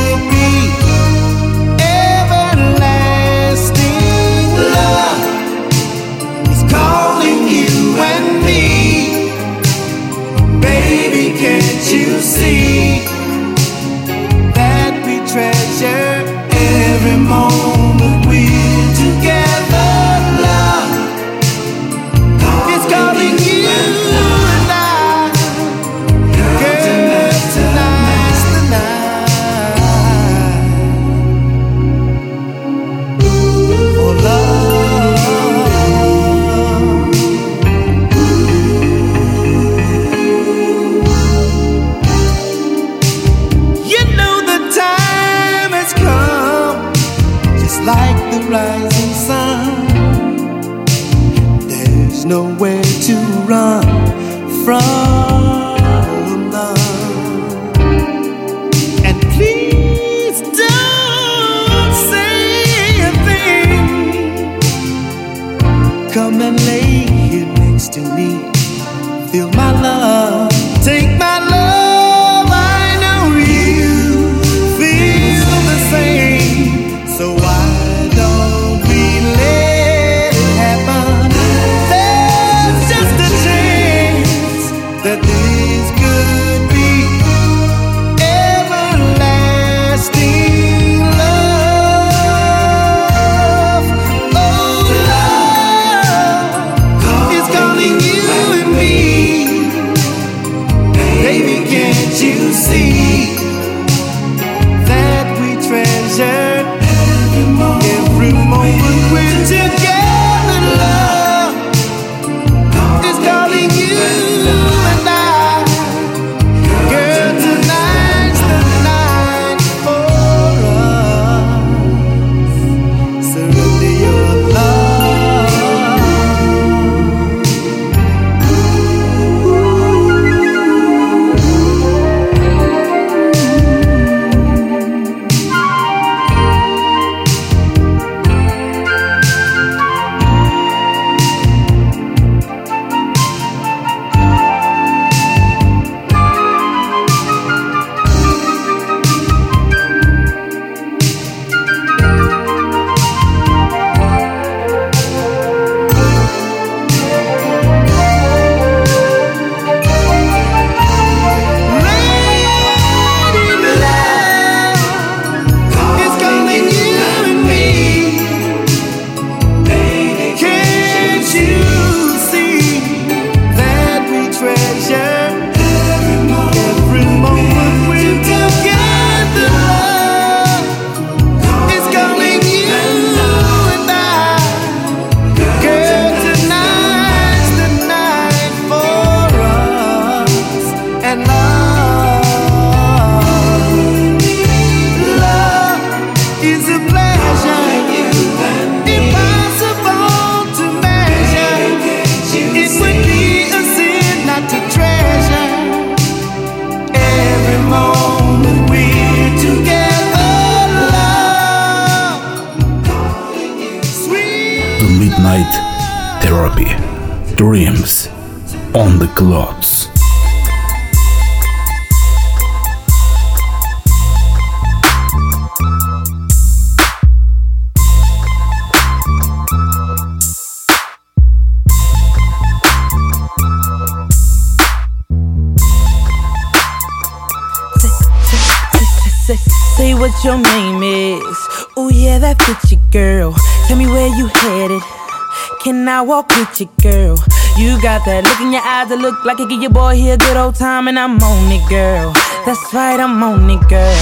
That look in your eyes that look like it give your boy here a good old time, and I'm on it, girl. That's right, I'm on it, girl.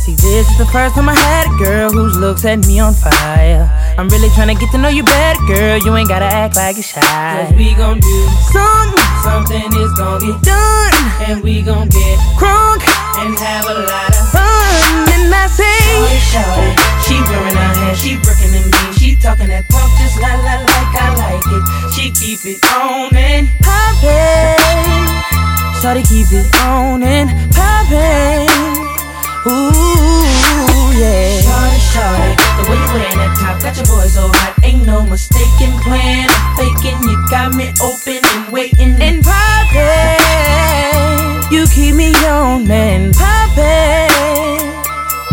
See, this is the first time I had a girl whose looks set me on fire. I'm really trying to get to know you better, girl. You ain't gotta act like you're shy. Cause we gon' do something, something is gon' get done. And we gon' get crunk and have a lot of fun. And I say, oh, Shorty, shorty, she wearing her hair, she brooking and me, she talking that punk just la la like I like it. She keep it on and poppin'. Shorty keep it on and poppin'. Ooh, yeah. Shorty, shorty, the way you wearing that top got your boy so hot. Ain't no mistaken plan. I'm faking, you got me open and waiting and poppin'. You keep me on and poppin'.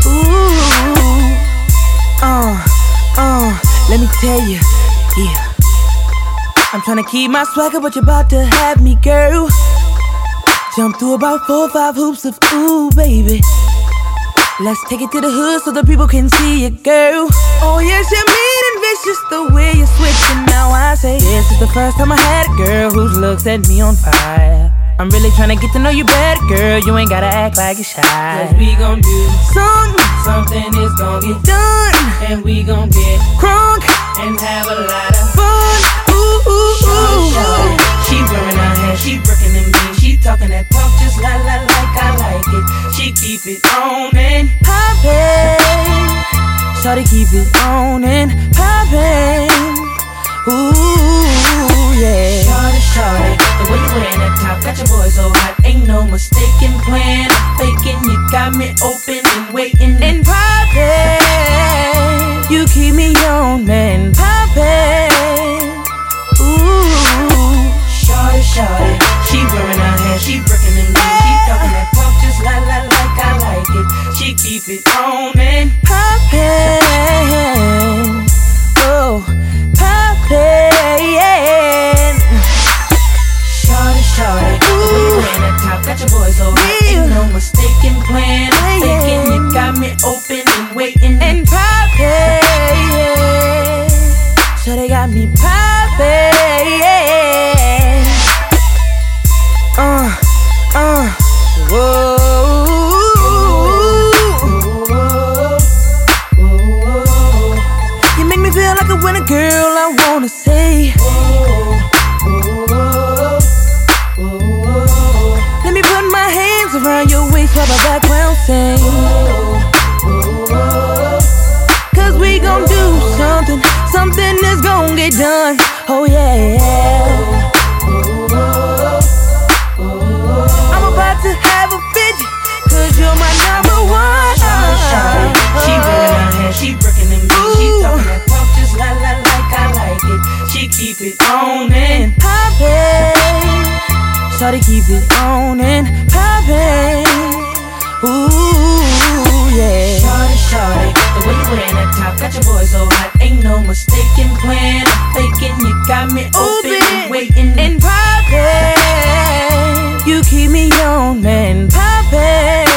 Ooh, uh, uh, let me tell you. I'm trying to keep my swagger, but you're about to have me, girl. Jump through about four or five hoops of ooh, baby. Let's take it to the hood so the people can see you, girl. Oh, yes, you're mean and vicious the way you're switching. Now I say, this is the first time I had a girl whose looks set me on fire. I'm really trying to get to know you better, girl. You ain't gotta act like you're shy. Cause we gon' do something, something is gon' get done. And we gon' get crunk and have a lot of she brooking and me. She talking that talk just la la like I like it. She keep it on and poppin'. Shorty keep it on and poppin'. Ooh, yeah. Shorty, shorty, the way you wearing that top got your boy so hot. Ain't no mistaken plan. I'm faking, you got me open and waiting and poppin'. You keep me on and poppin'. Shorty, she wearing her hair, she brooking and me. She talking that talk just la la like I like it. She keep it on and poppin'. Oh poppin'. Shorty, shorty, ooh, that top got your boy so hot. Ain't no mistaken plan. I'm thinking you got me open and waiting and poppin'. So they got me poppin'. Keep it on and poppin'. Shawty keep it on and poppin'. Ooh, yeah. Shorty, shorty, the way you wearing that top got your boy so hot. Ain't no mistaken plan. I'm faking, you got me open, and waiting and poppin'. You keep me on and poppin'.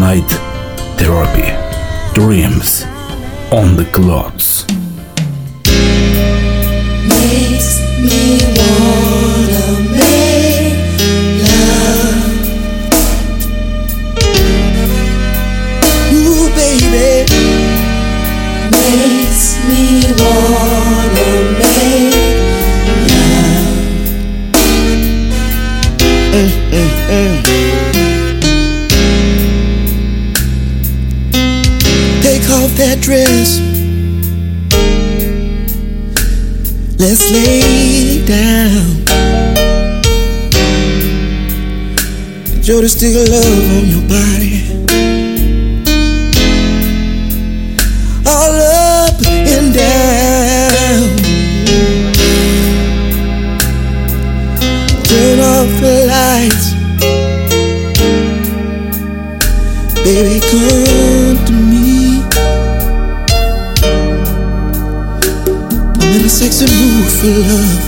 night therapy. Dreams on the clock. lay down. You're the stick of love on your body. For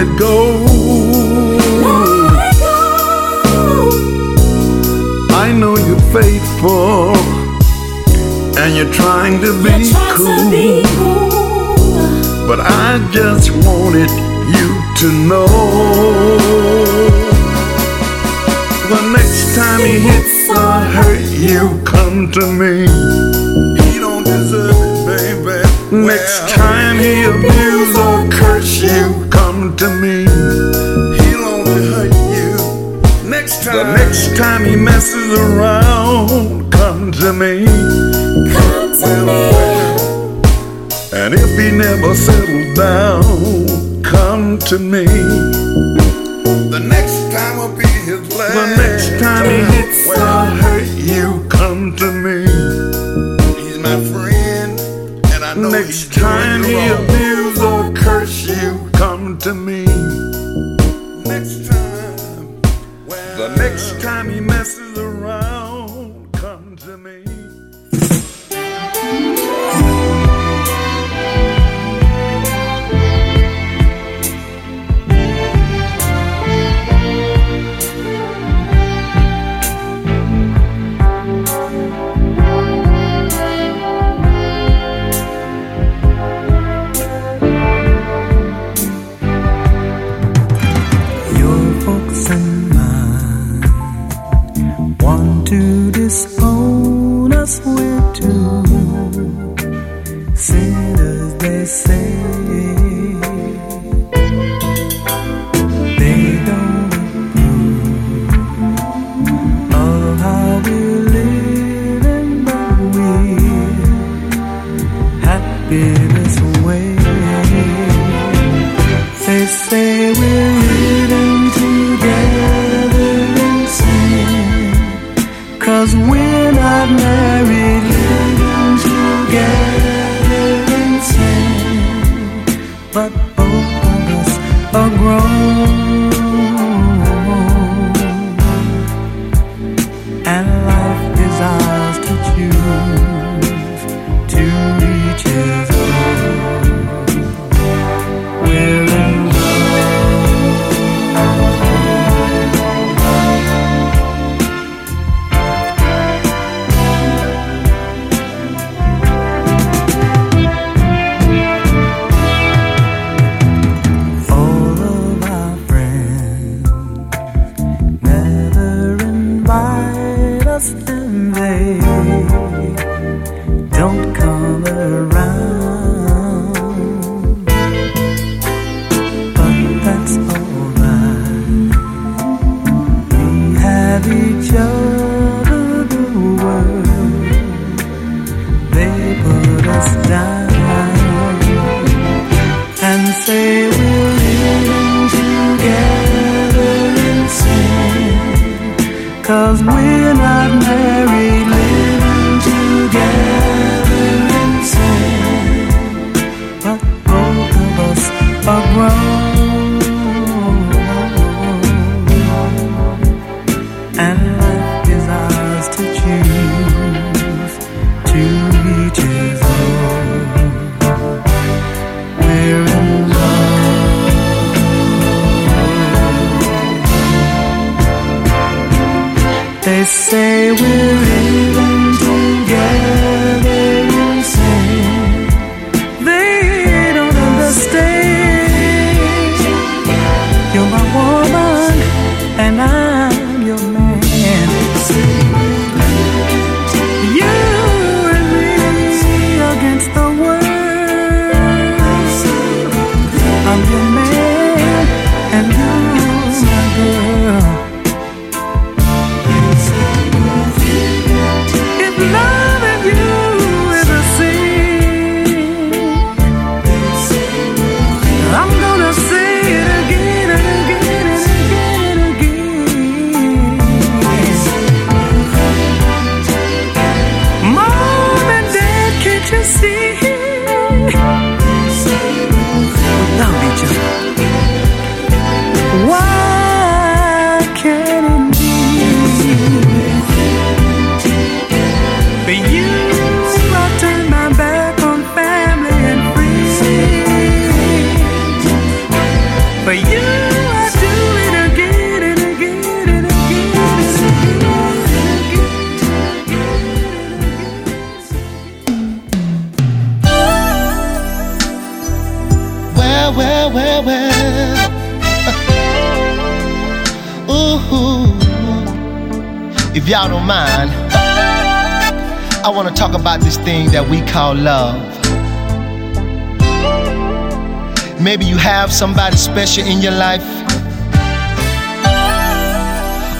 let go. Let go. I know you're faithful and you're trying to be, cool. To be cool. But I just wanted you to know the next time he hits or hurt you, come to me. time he messes around, come to me. Come to me. And if he never settles down, come to me. Call love. Maybe you have somebody special in your life,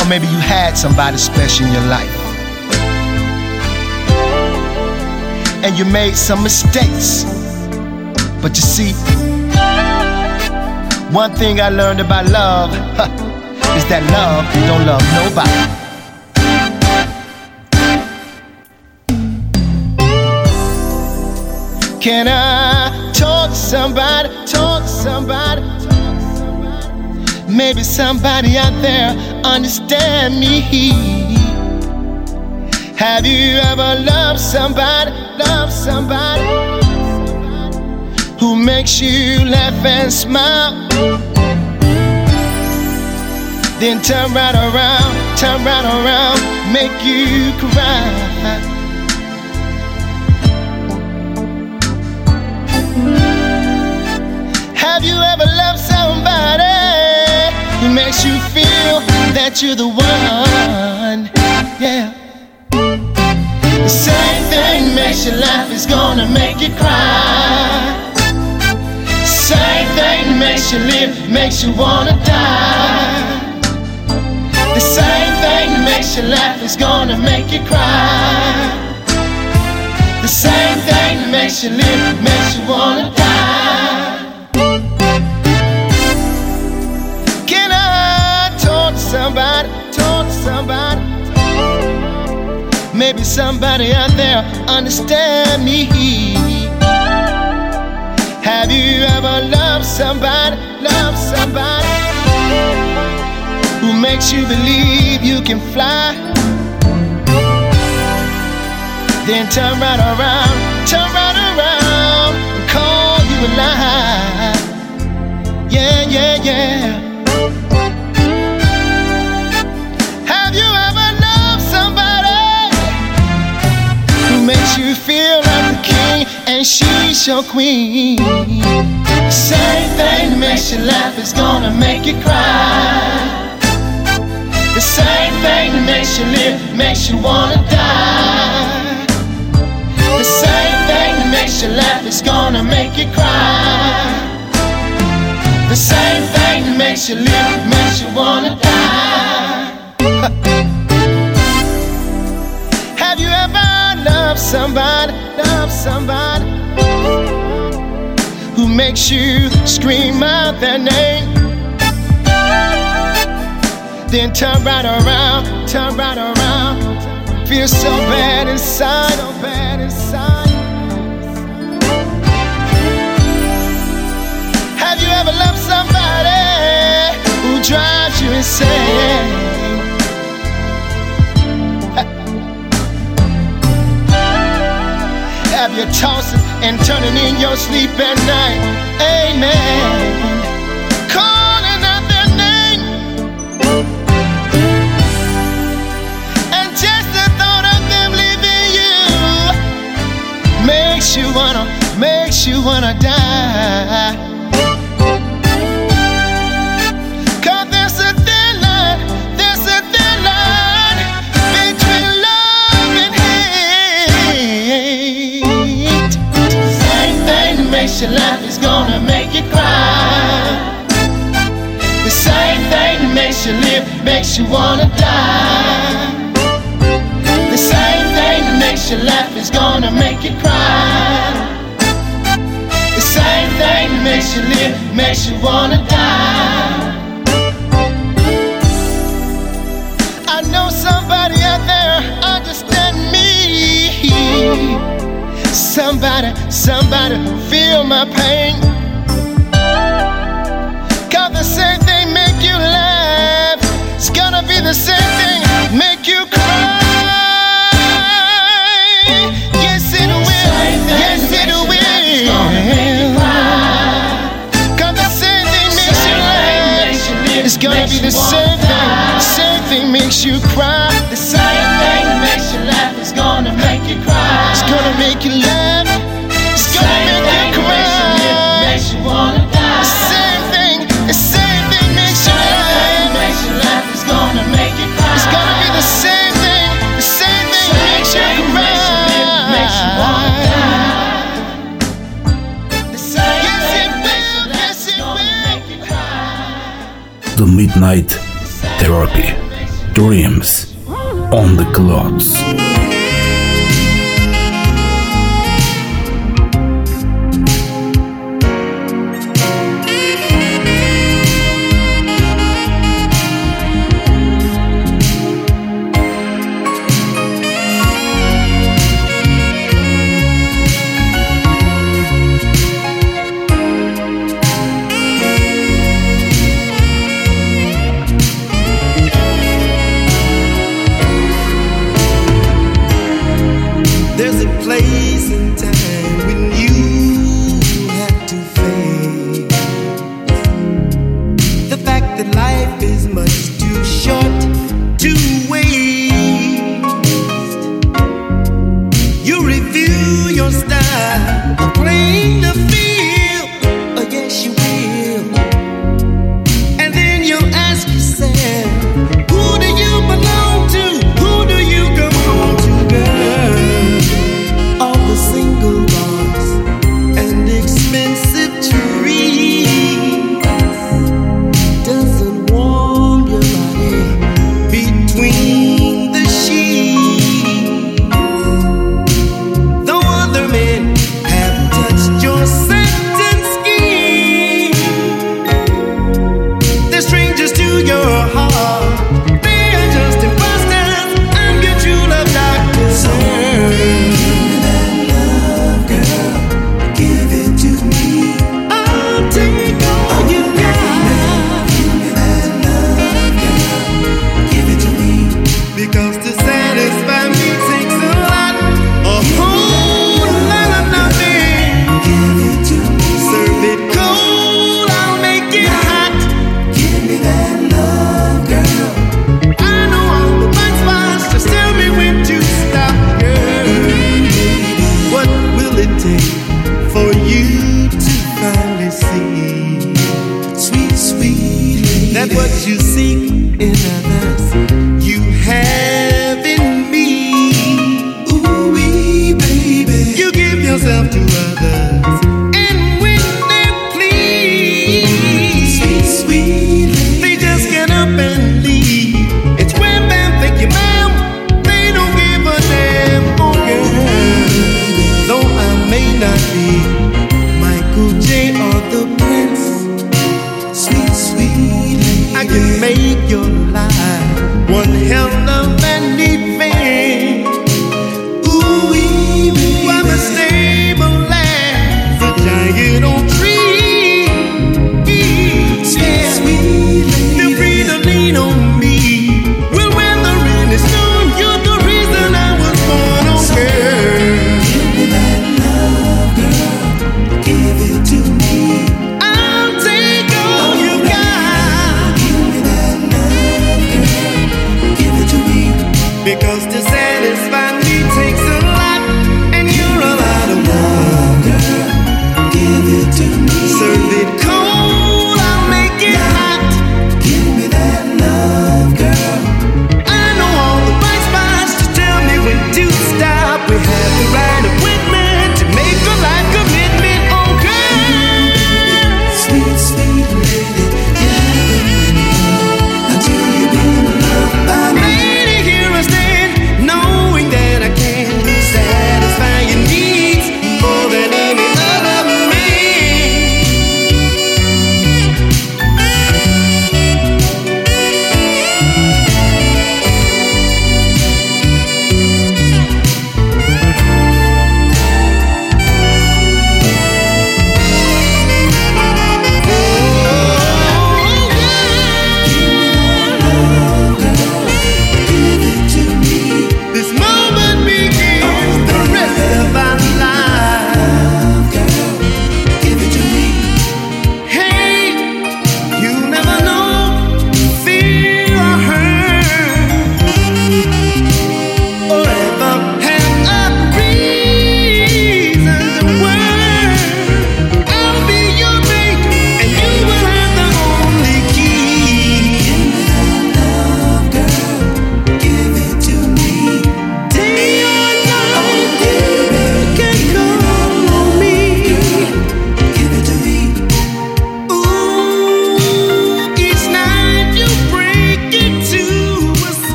or maybe you had somebody special in your life. And you made some mistakes. But you see, one thing I learned about love is that love don't love nobody. Can I talk to somebody? Talk to somebody. Maybe somebody out there understand me. Have you ever loved somebody? Loved somebody who makes you laugh and smile? Then turn right around, turn right around, make you cry. Makes you feel that you're the one? Yeah. The same thing makes you laugh is gonna make you cry. Same thing makes you live, makes you wanna die. The same thing makes you laugh is gonna make you cry. The same thing makes you live, makes you wanna die. Somebody out there understand me. Have you ever loved somebody? Loved somebody who makes you believe you can fly? Then turn right around, turn right around, and call you a lie. Yeah, yeah, yeah. You feel like the king and she's your queen? The same thing that makes you laugh is gonna make you cry. The same thing that makes you live makes you wanna die. The same thing that makes you laugh is gonna make you cry. The same thing that makes you live makes you wanna die. Loved somebody, loved somebody who makes you scream out their name? Then turn right around, turn right around. Feel so bad inside, so bad inside. Have you ever loved somebody who drives you insane? Have you tossing and turning in your sleep at night? Amen. Calling out their name. And just the thought of them leaving you makes you wanna, makes you wanna die. Makes you laugh is gonna make you cry. The same thing that makes you live makes you wanna die. The same thing that makes you laugh is gonna make you cry. The same thing that makes you live makes you wanna die. I know somebody out there understand me. Somebody, somebody feel my pain. Cause the same thing make you laugh. It's gonna be the same thing make you cry. Yes, it will. Yes, it will. Cause the same thing makes you laugh. It's gonna be the same thing. Same thing makes you cry. The same thing makes you laugh. It's gonna make you cry. It's gonna make you laugh. Midnight Therapy. Dreams on the Clouds.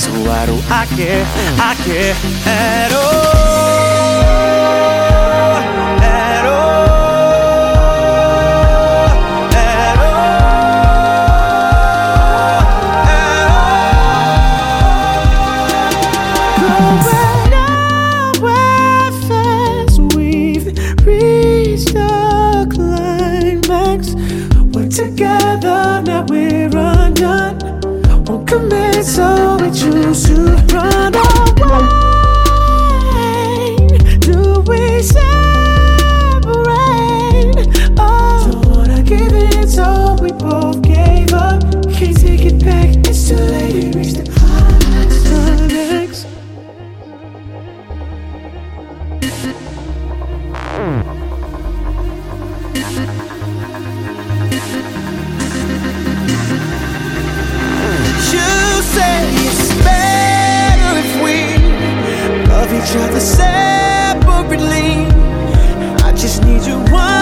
zoar o hacker, hacker, ero just need you one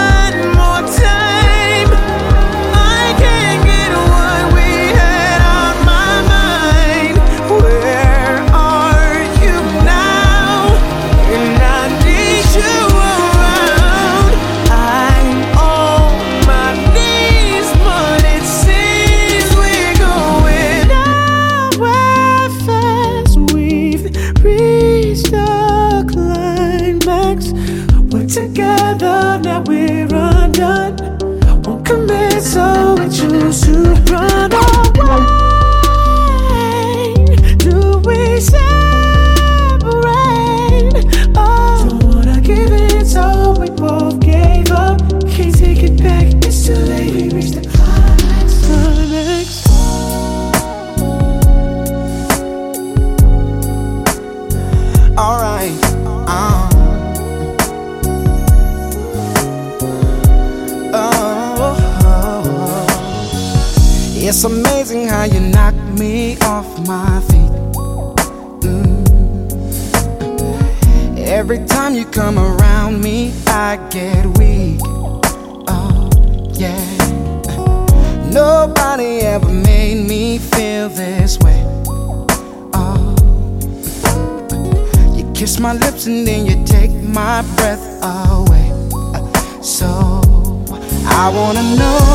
come around me, I get weak. Oh, yeah. Nobody ever made me feel this way. Oh, you kiss my lips and then you take my breath away. So, I wanna know.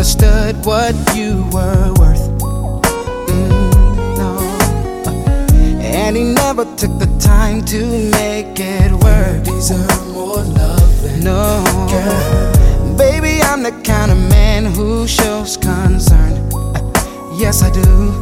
understood what you were worth. Mm, and he never took the time to make it work. These are more love no. Girl. Baby, I'm the kind of man who shows concern. Yes, I do.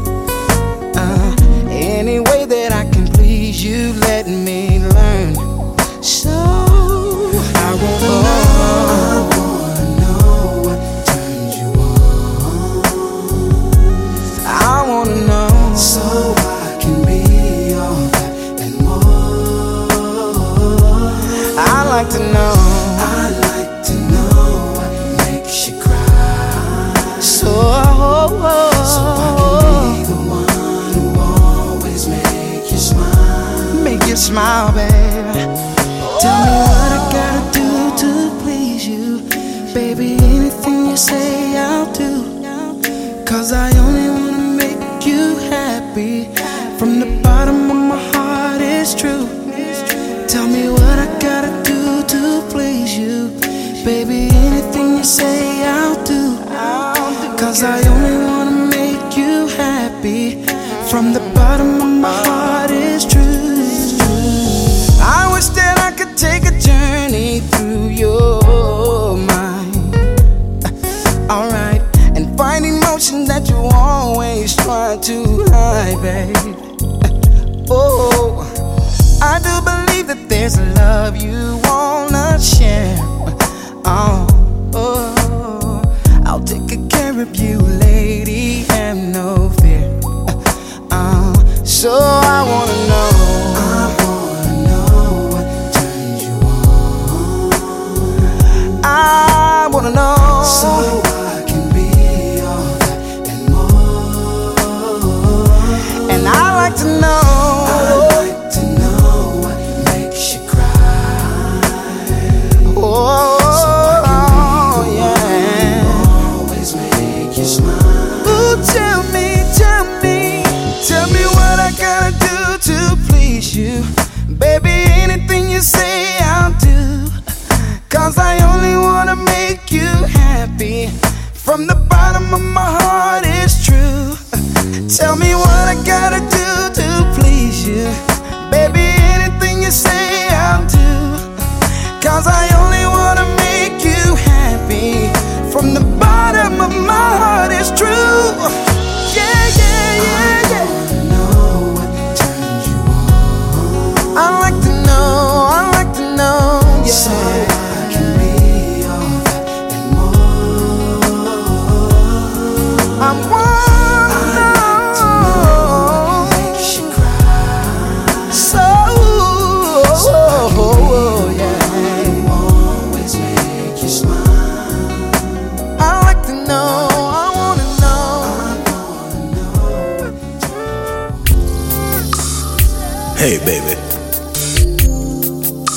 Hey, baby.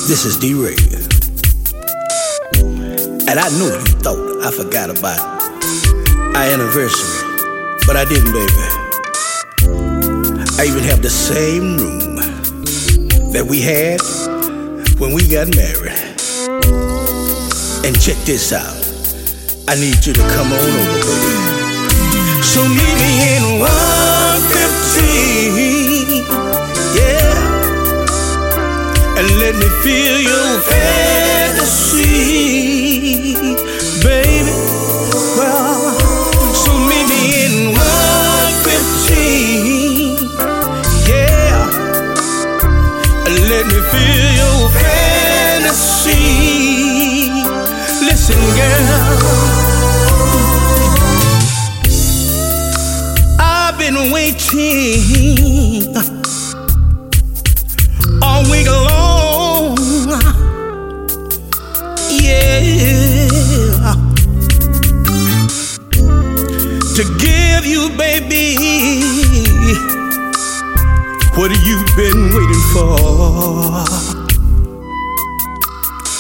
This is D Ray. And I knew you thought I forgot about our anniversary, but I didn't, baby. I even have the same room that we had when we got married. And check this out. I need you to come on over, baby. So meet me in 115. And let me feel your fantasy, baby. Well, so meet me in 115, yeah, and let me feel your fantasy. Listen, girl, I've been waiting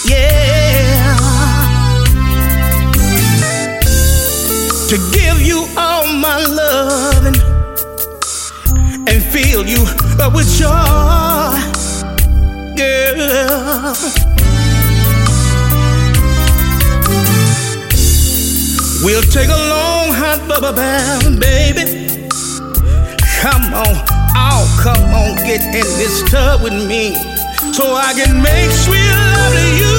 Yeah. To give you all my loving and fill you up with joy girl. We'll take a long hot bubble bath, baby. Come on, oh, come on, get in this tub with me so I can make sweet love to you.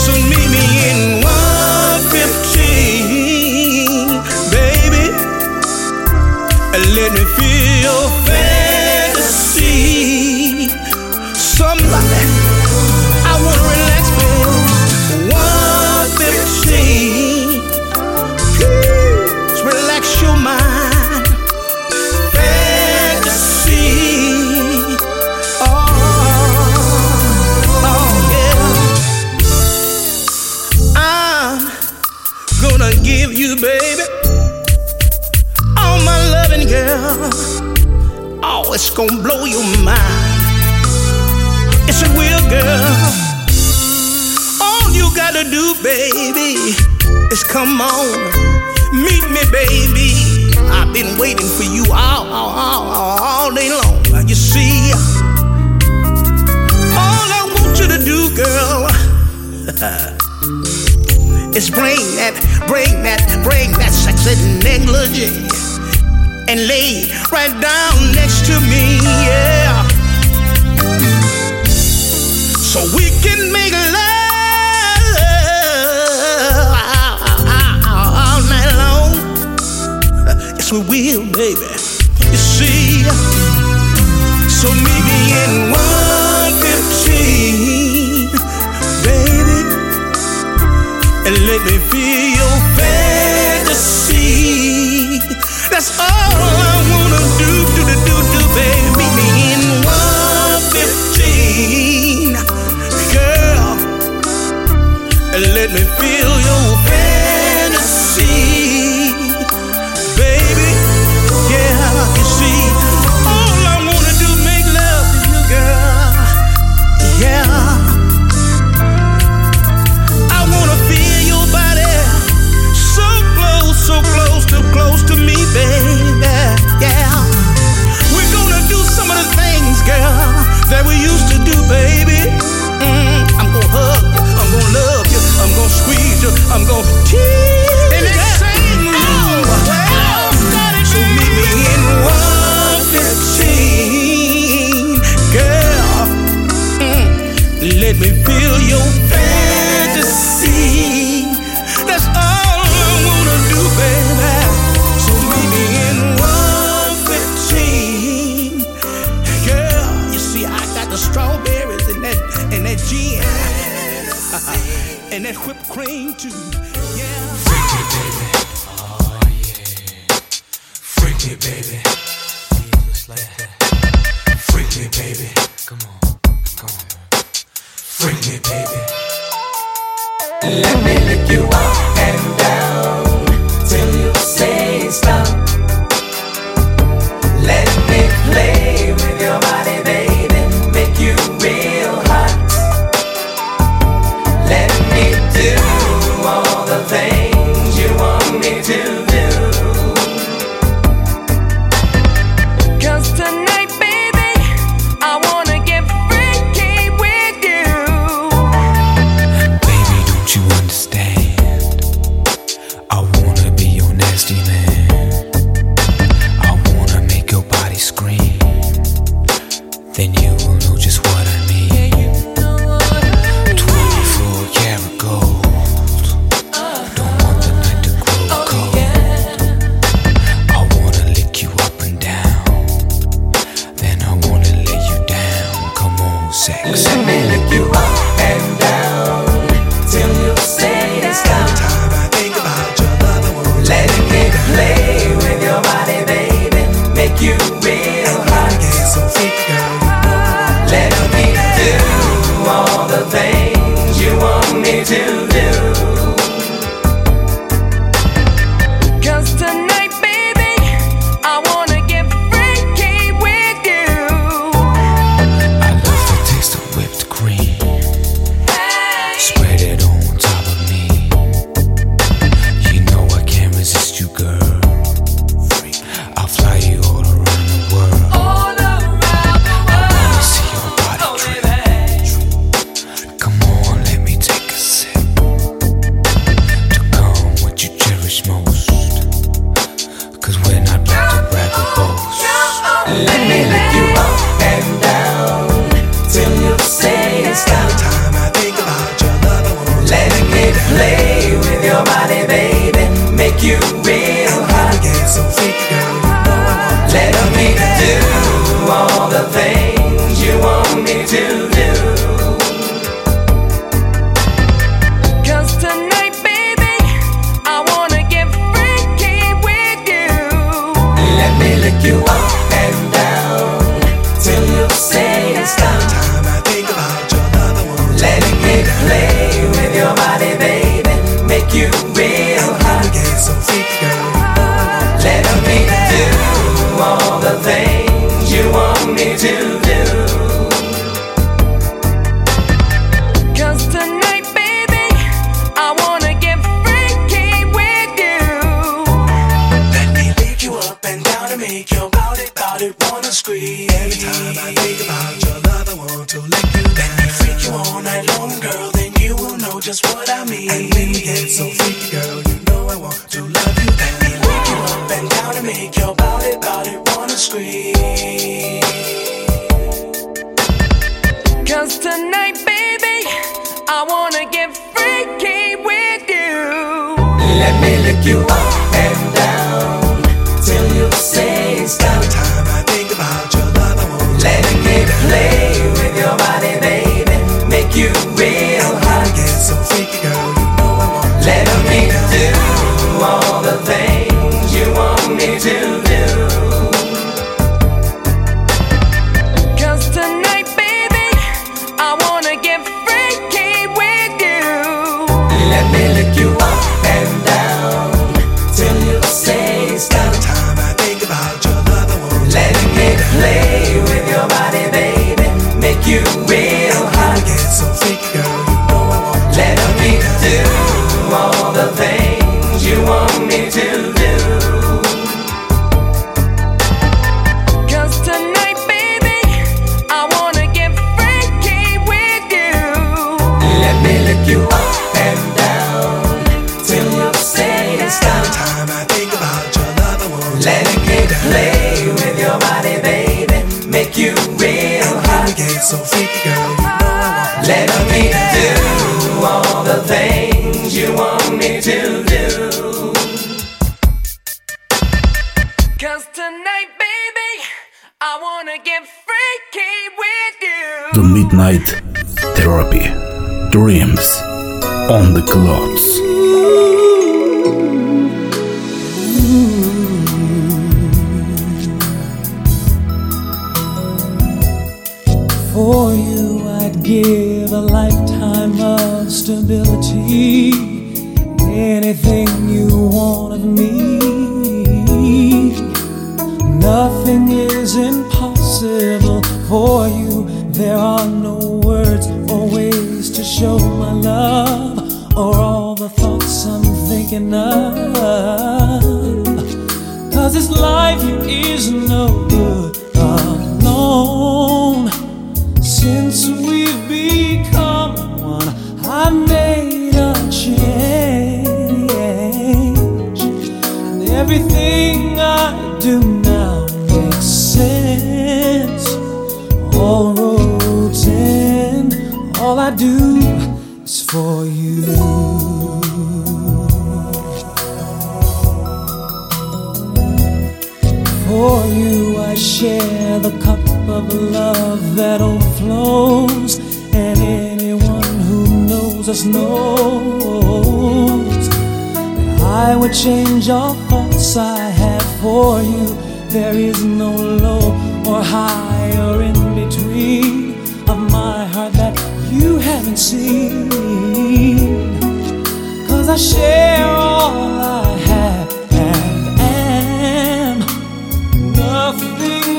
So meet me in 115, baby, and let me feel gonna blow your mind. Yes, it will, girl. All you gotta do, baby, is come on, meet me, baby. I've been waiting for you all, all, all, all day long. You see, all I want you to do, girl, is bring that, bring that, bring that sexy negligence and lay right down next to me, yeah. So we can make love all night long. Yes, we will, baby. You see, so meet me in one fifteen, baby, and let me feel your fantasy. me feel I'm gonna teach. you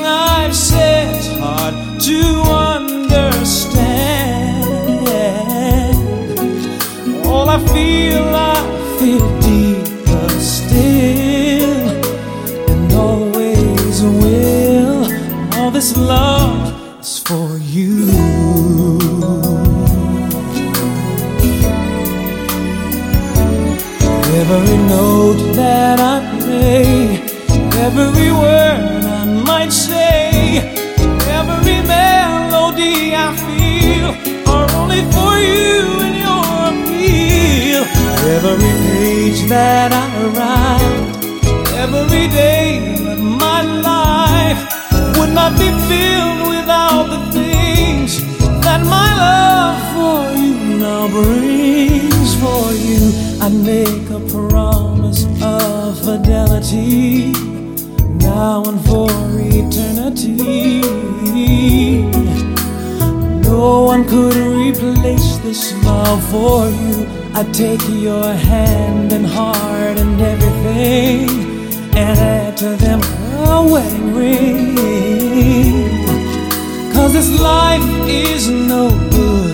I've said's hard to understand. All I feel, I feel deeper still, and always will. All this love is for you. every note that I Every page that I write, every day of my life would not be filled without the things that my love for you now brings for you. I make a promise of fidelity now and for eternity. No one could replace this love for you. I take your hand and heart and everything and add to them a wedding ring. Cause this life is no good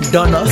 done.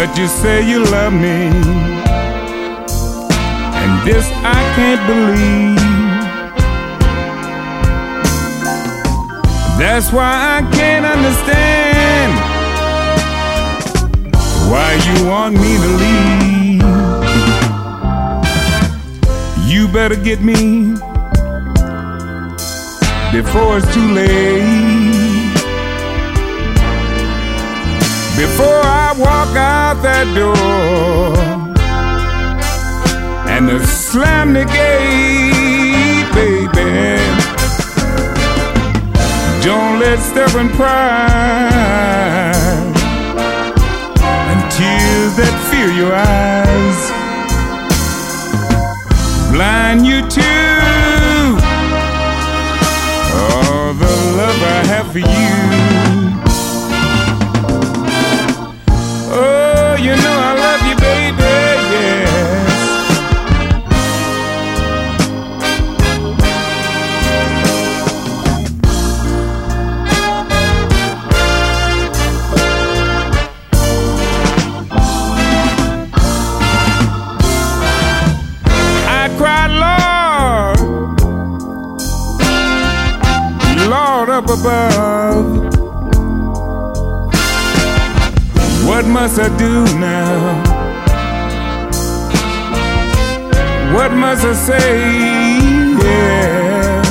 But you say you love me, and this I can't believe. That's why I can't understand why you want me to leave. You better get me before it's too late. Before I walk out that door and to slam the gate, baby. Don't let stubborn pride and tears that fill your eyes blind you to all the love I have for you. Above. What must I do now? What must I say? Yeah.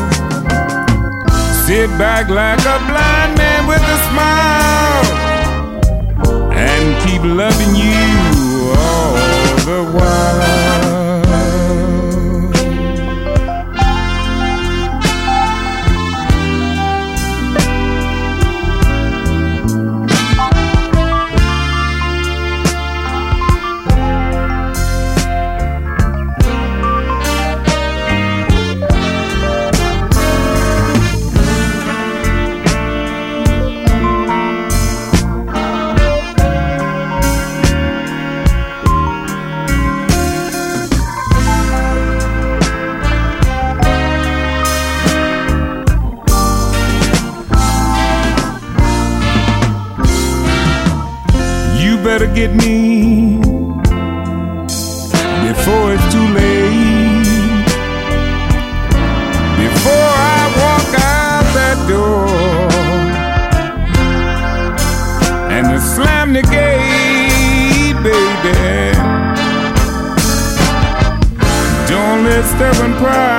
Sit back like a blind man with a smile and keep loving you all the while. Better get me before it's too late. Before I walk out that door and slam the gate, baby. Don't let stubborn pride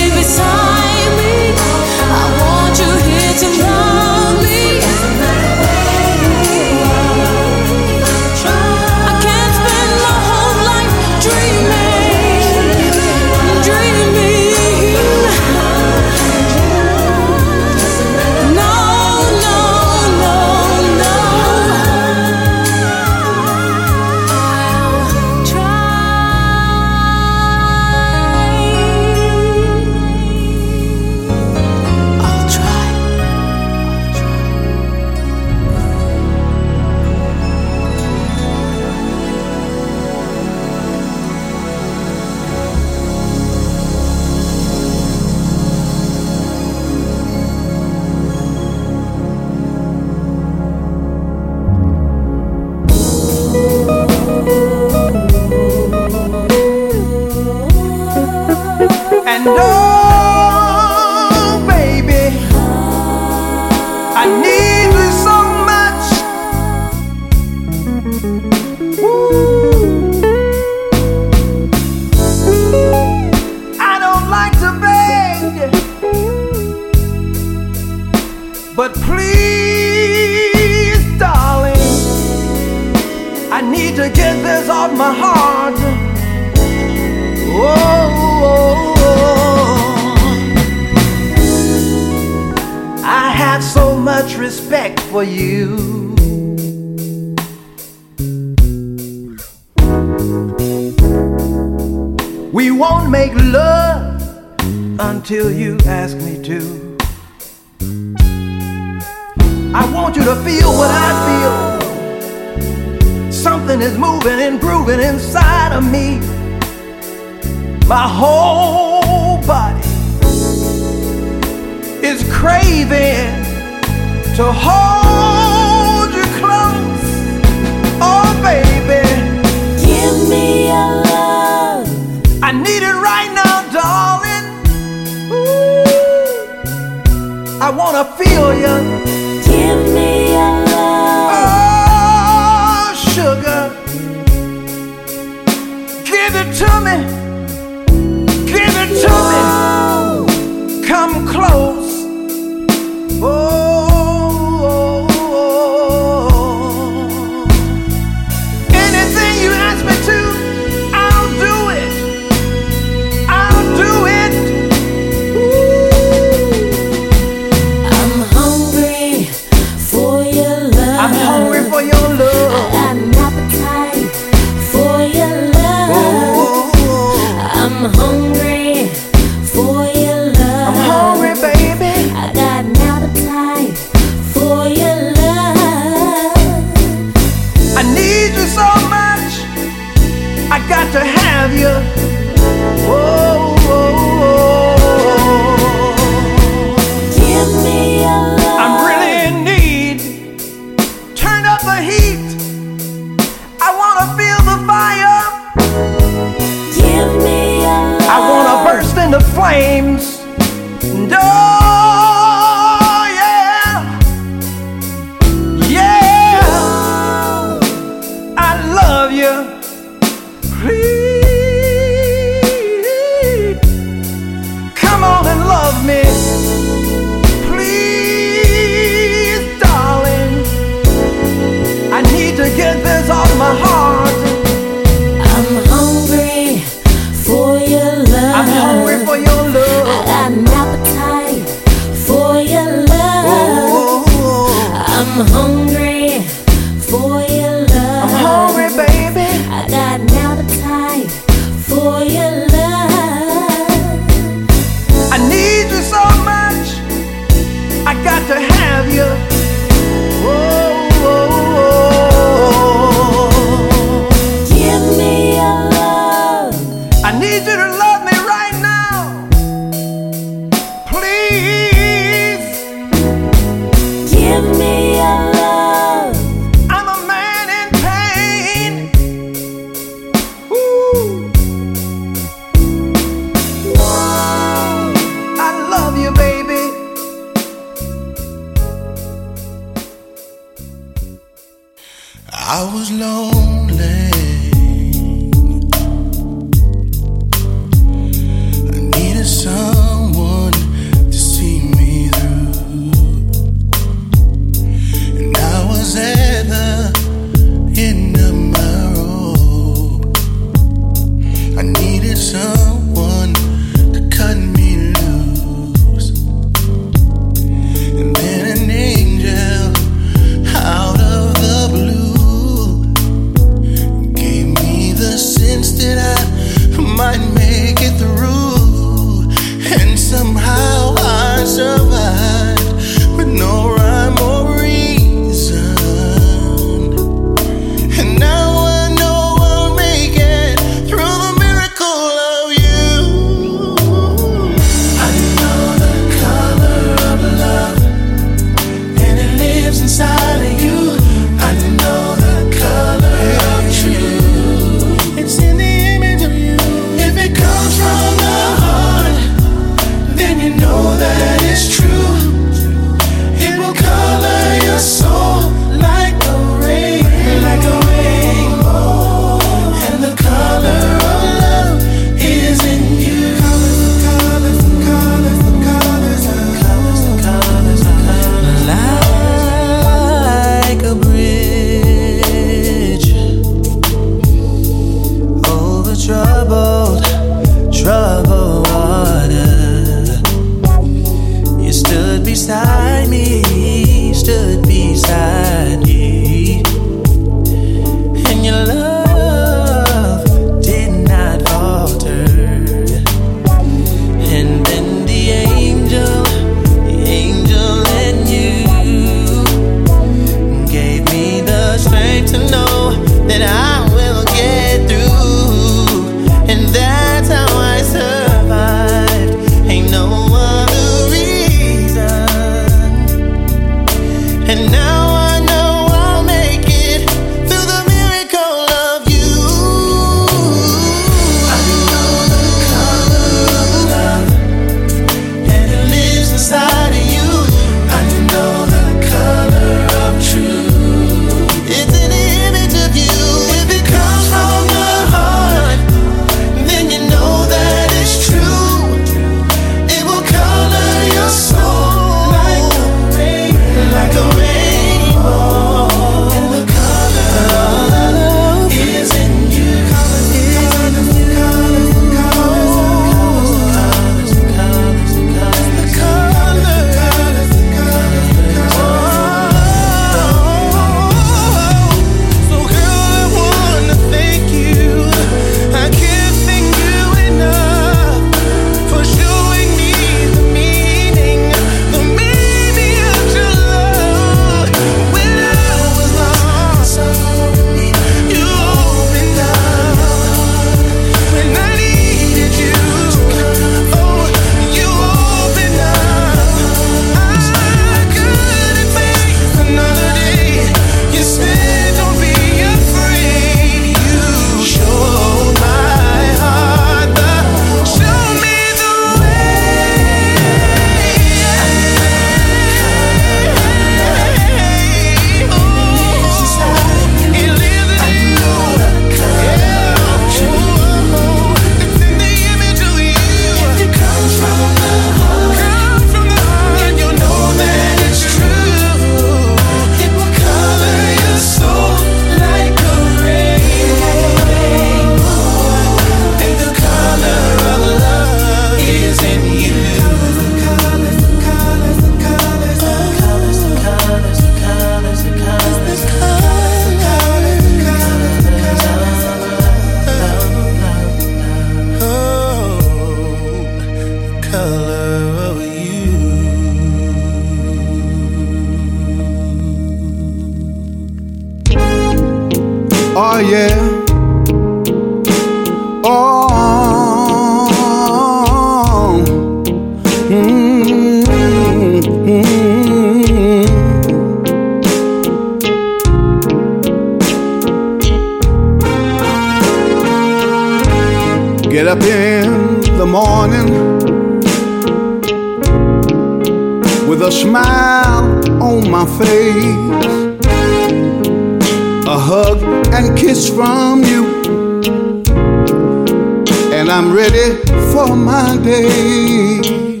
Come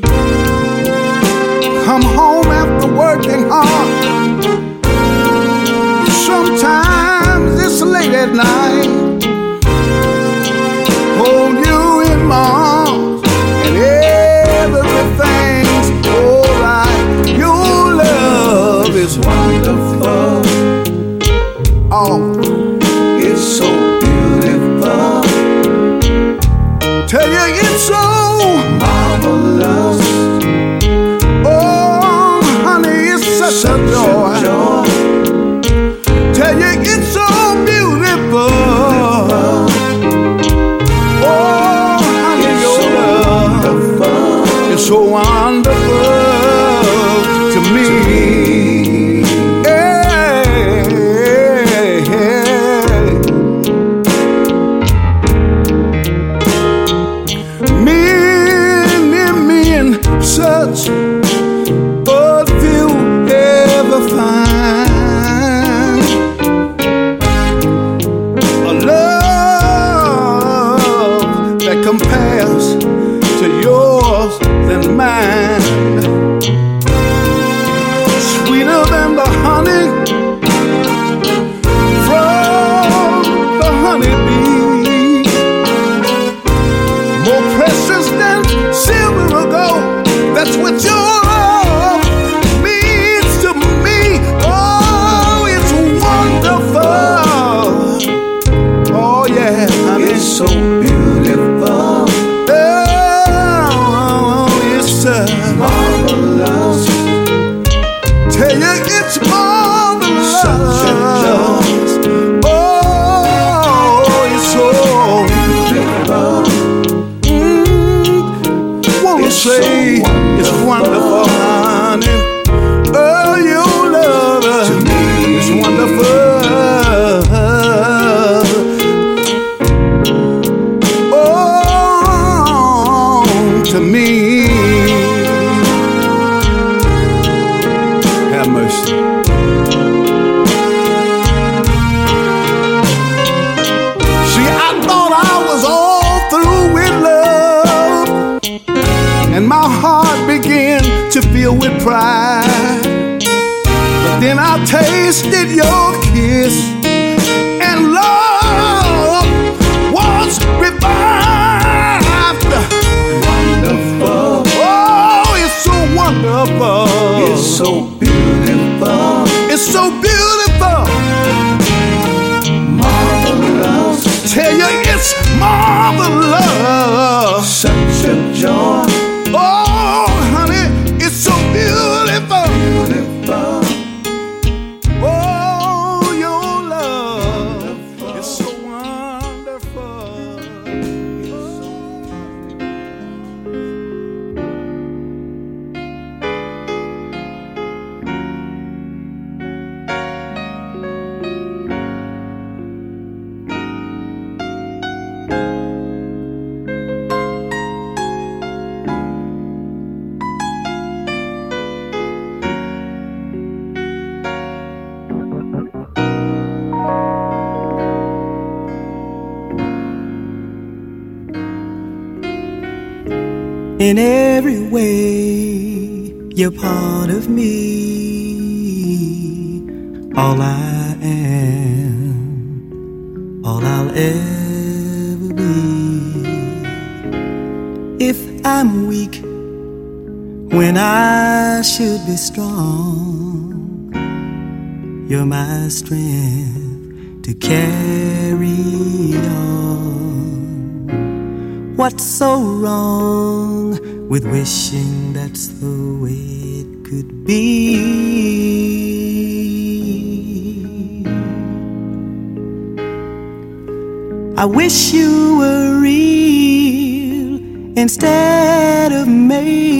home after working hard. Sometimes it's late at night. I wish you were real instead of made.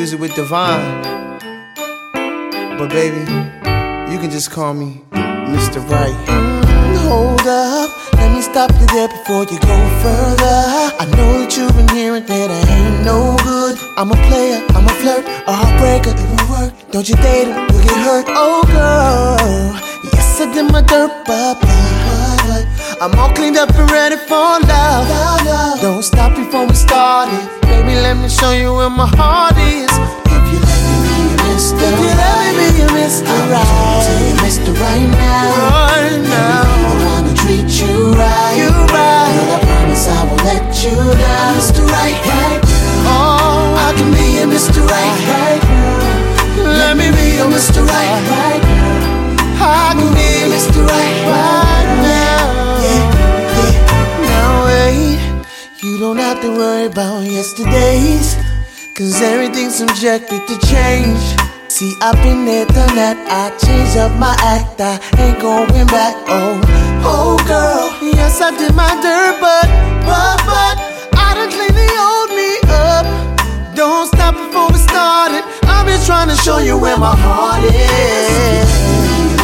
confuse it with divine. But baby, you can just call me Mr. Right. projected to change. See, I've been there, done that. I changed up my act. I ain't going back. Oh, oh, girl. Yes, I did my dirt, but, but, but I done cleaned the old me up. Don't stop before we started. I've been trying to show you where my heart is.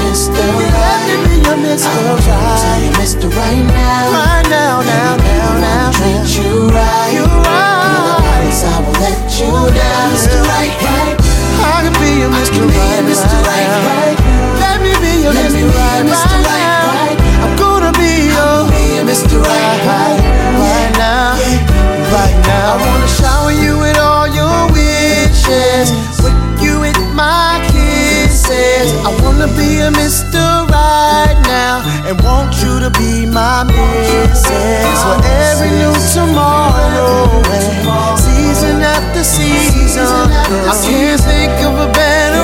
Mr. Right. in your midst of right. Mr. Right now. Right now, now, now, now. Treat you right. You right. Mr. Right. I can be your Mr. Right, Right. Let me be your Mr. Right, Right. I'm gonna be your, Mr. Right, right, now, right now. I wanna shower you with all your wishes, with you my kisses. I wanna be Mr. Right now, and want you to be my Mrs. For every new tomorrow, and see season after season. Oh, I can't think of a better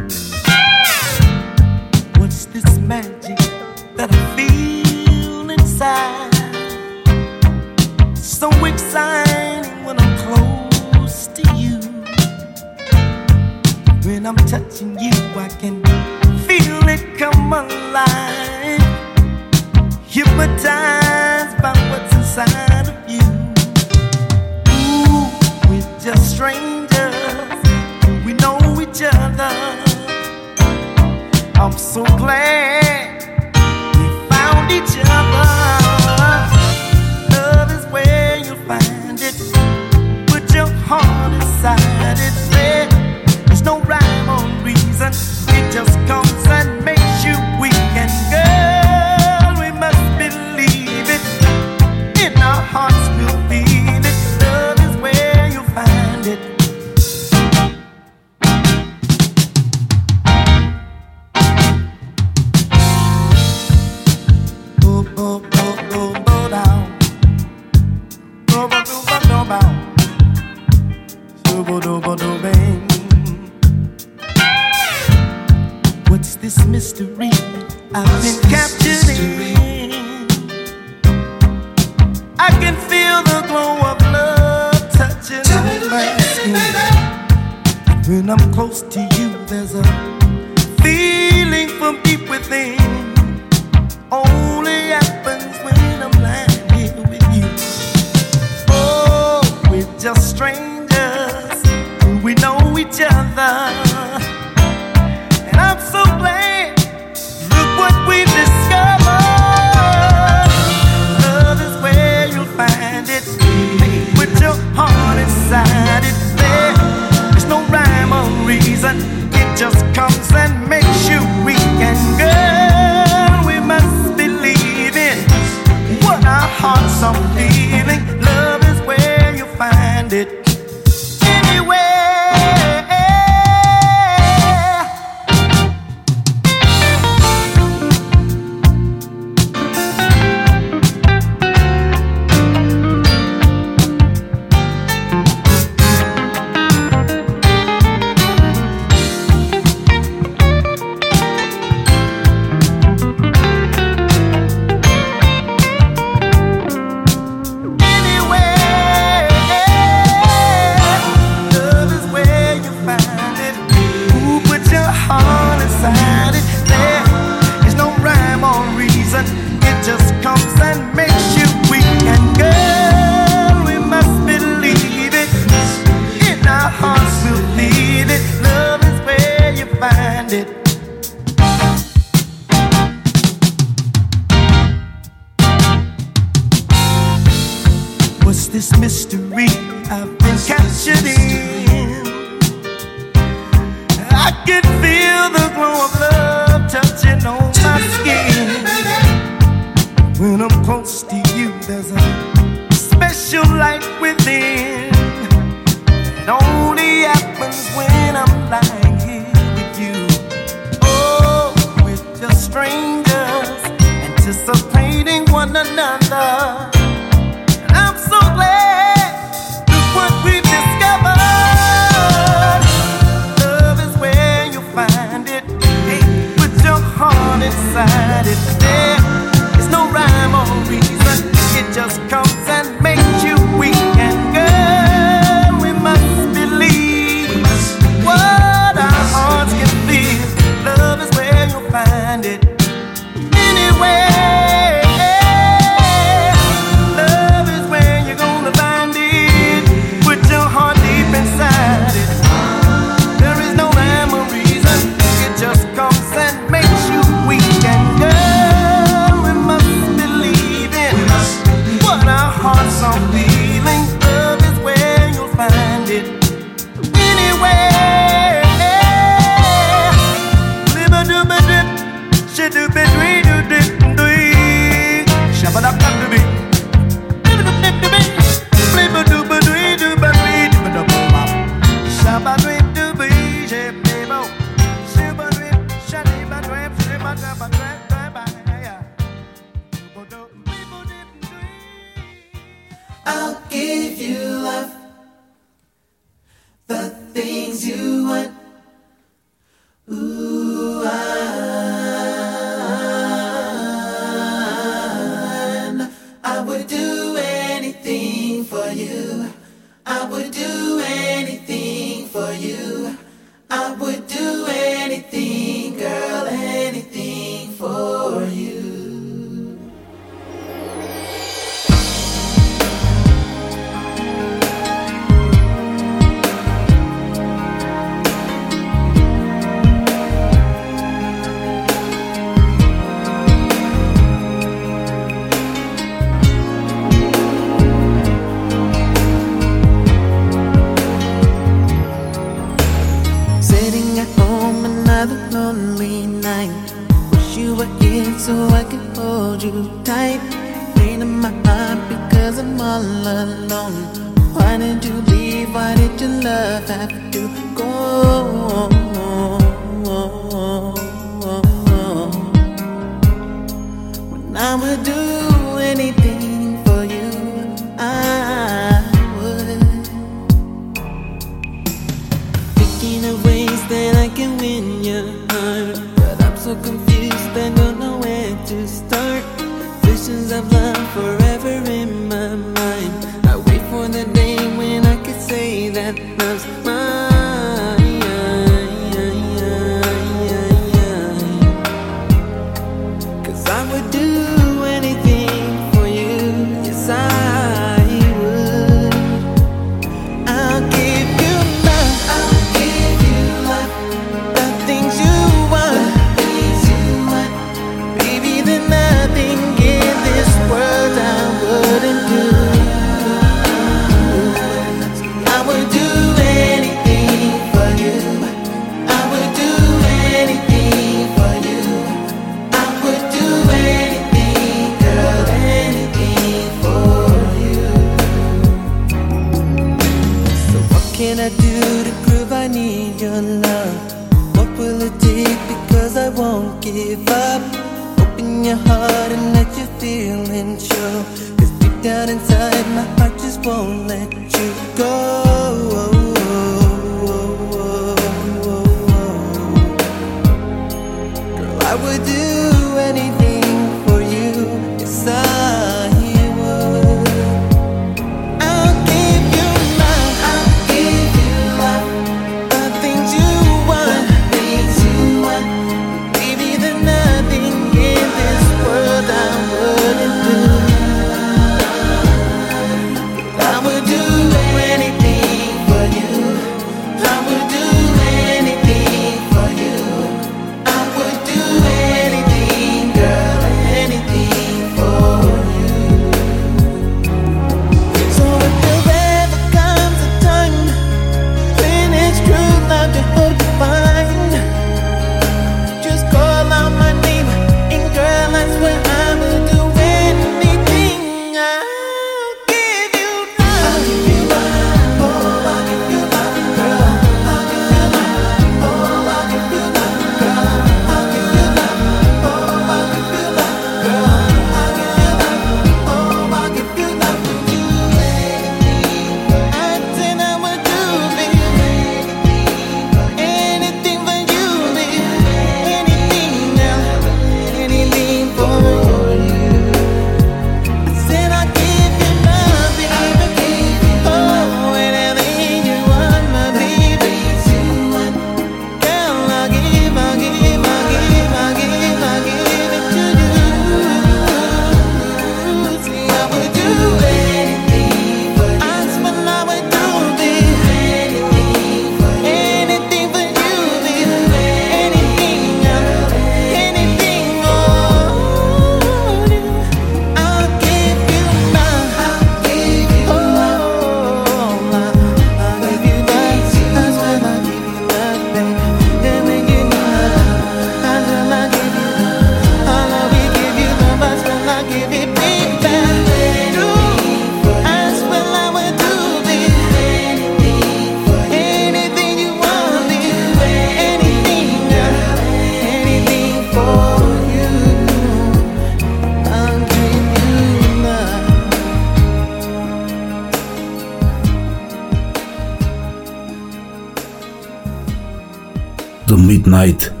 The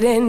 getting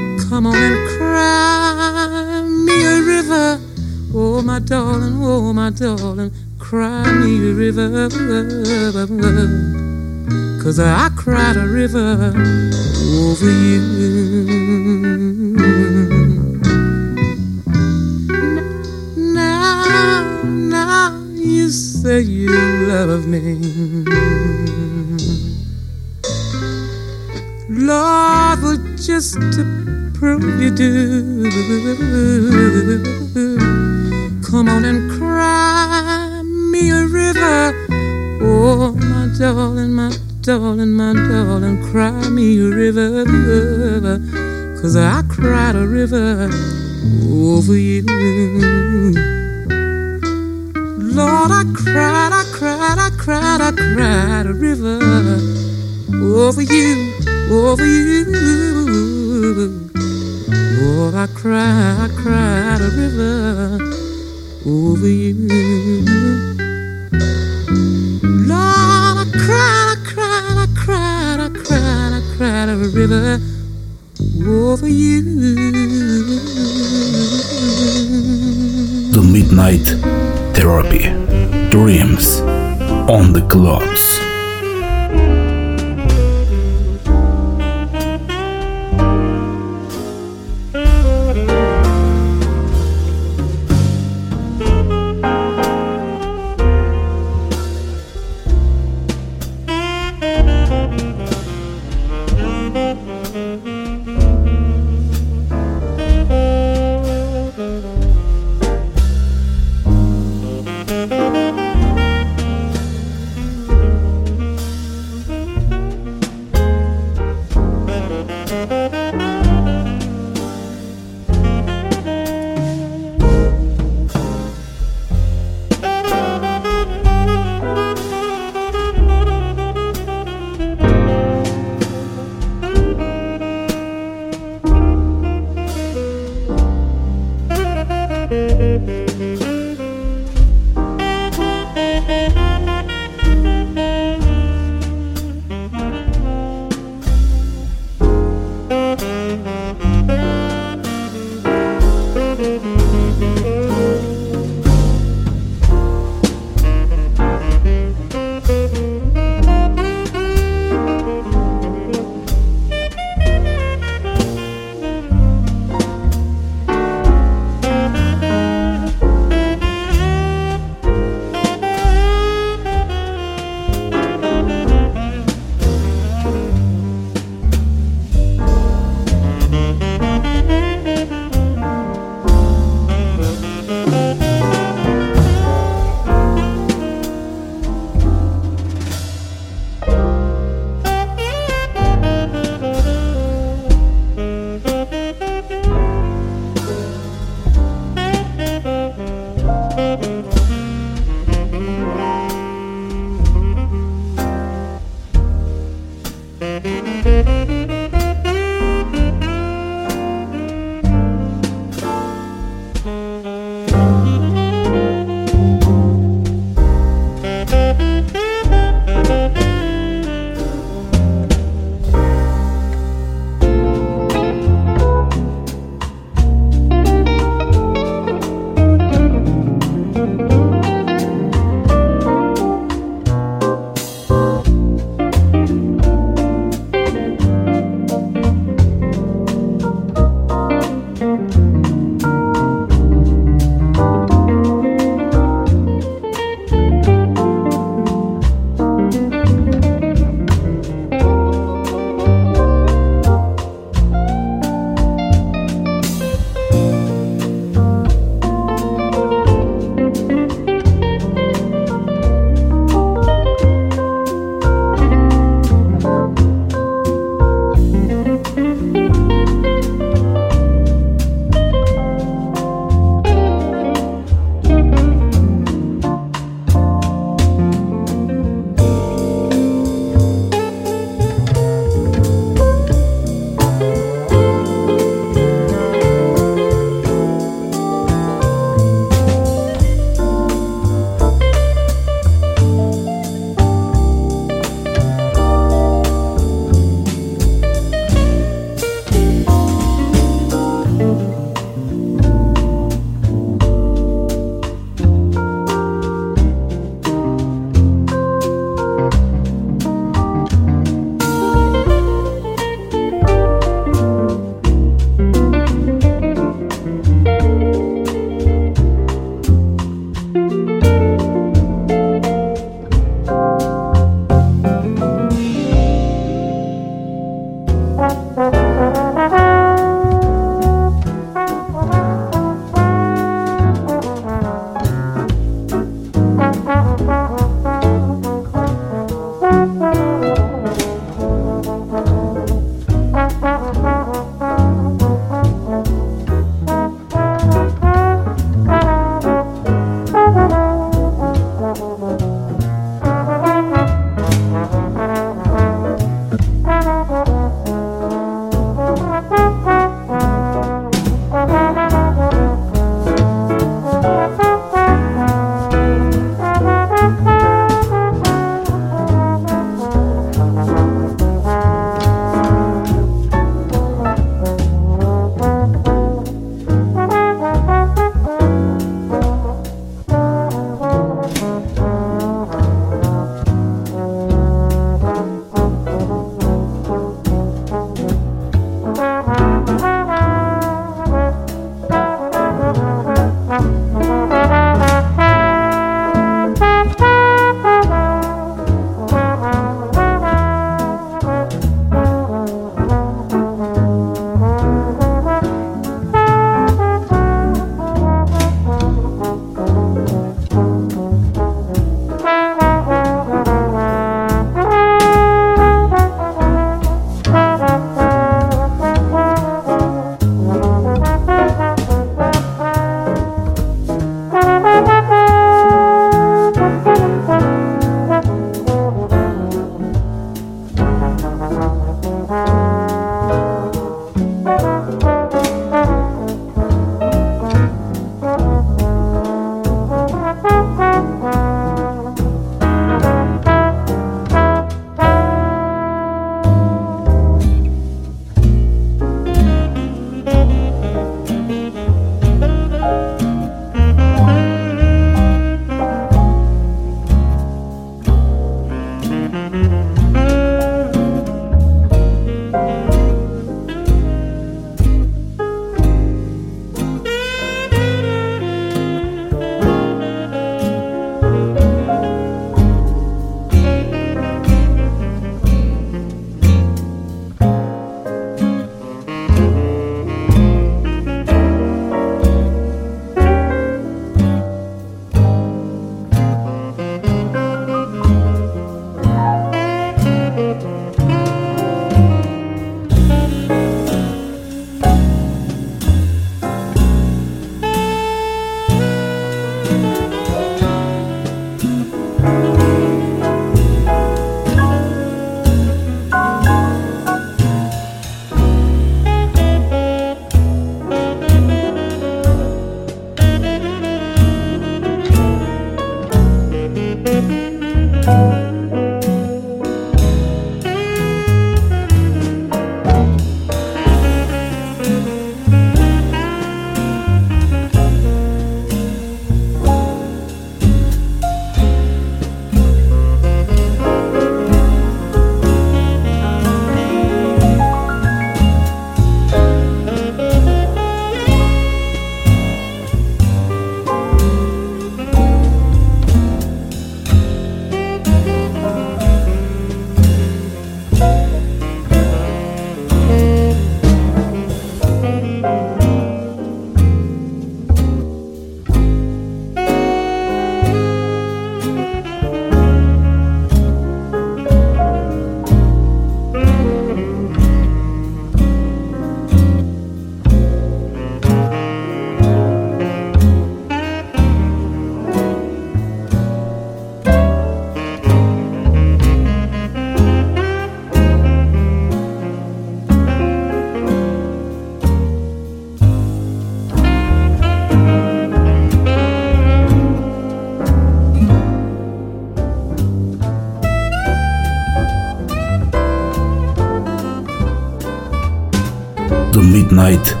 to Midnight Therapy.